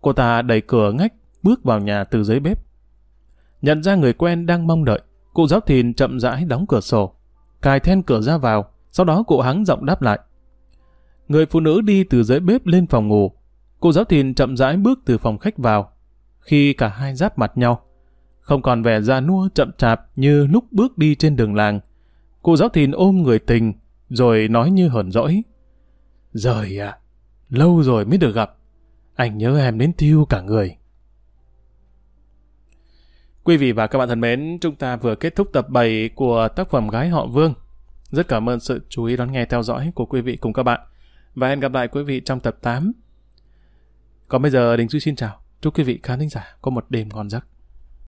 Cô ta đẩy cửa ngách bước vào nhà từ dưới bếp. Nhận ra người quen đang mong đợi, cụ giáo thìn chậm rãi đóng cửa sổ, cài then cửa ra vào, sau đó cụ hắng giọng đáp lại. Người phụ nữ đi từ dưới bếp lên phòng ngủ, cụ giáo thìn chậm rãi bước từ phòng khách vào. Khi cả hai giáp mặt nhau, không còn vẻ già nua chậm chạp như lúc bước đi trên đường làng. Cụ giáo thìn ôm người tình, rồi nói như hờn dỗi. Rời à, lâu rồi mới được gặp. Anh nhớ em đến tiêu cả người. Quý vị và các bạn thân mến, chúng ta vừa kết thúc tập 7 của tác phẩm Gái họ Vương. Rất cảm ơn sự chú ý đón nghe theo dõi của quý vị cùng các bạn. Và hẹn gặp lại quý vị trong tập 8. Còn bây giờ Đình Duy xin chào. Chúc quý vị khán thính giả có một đêm ngon giấc.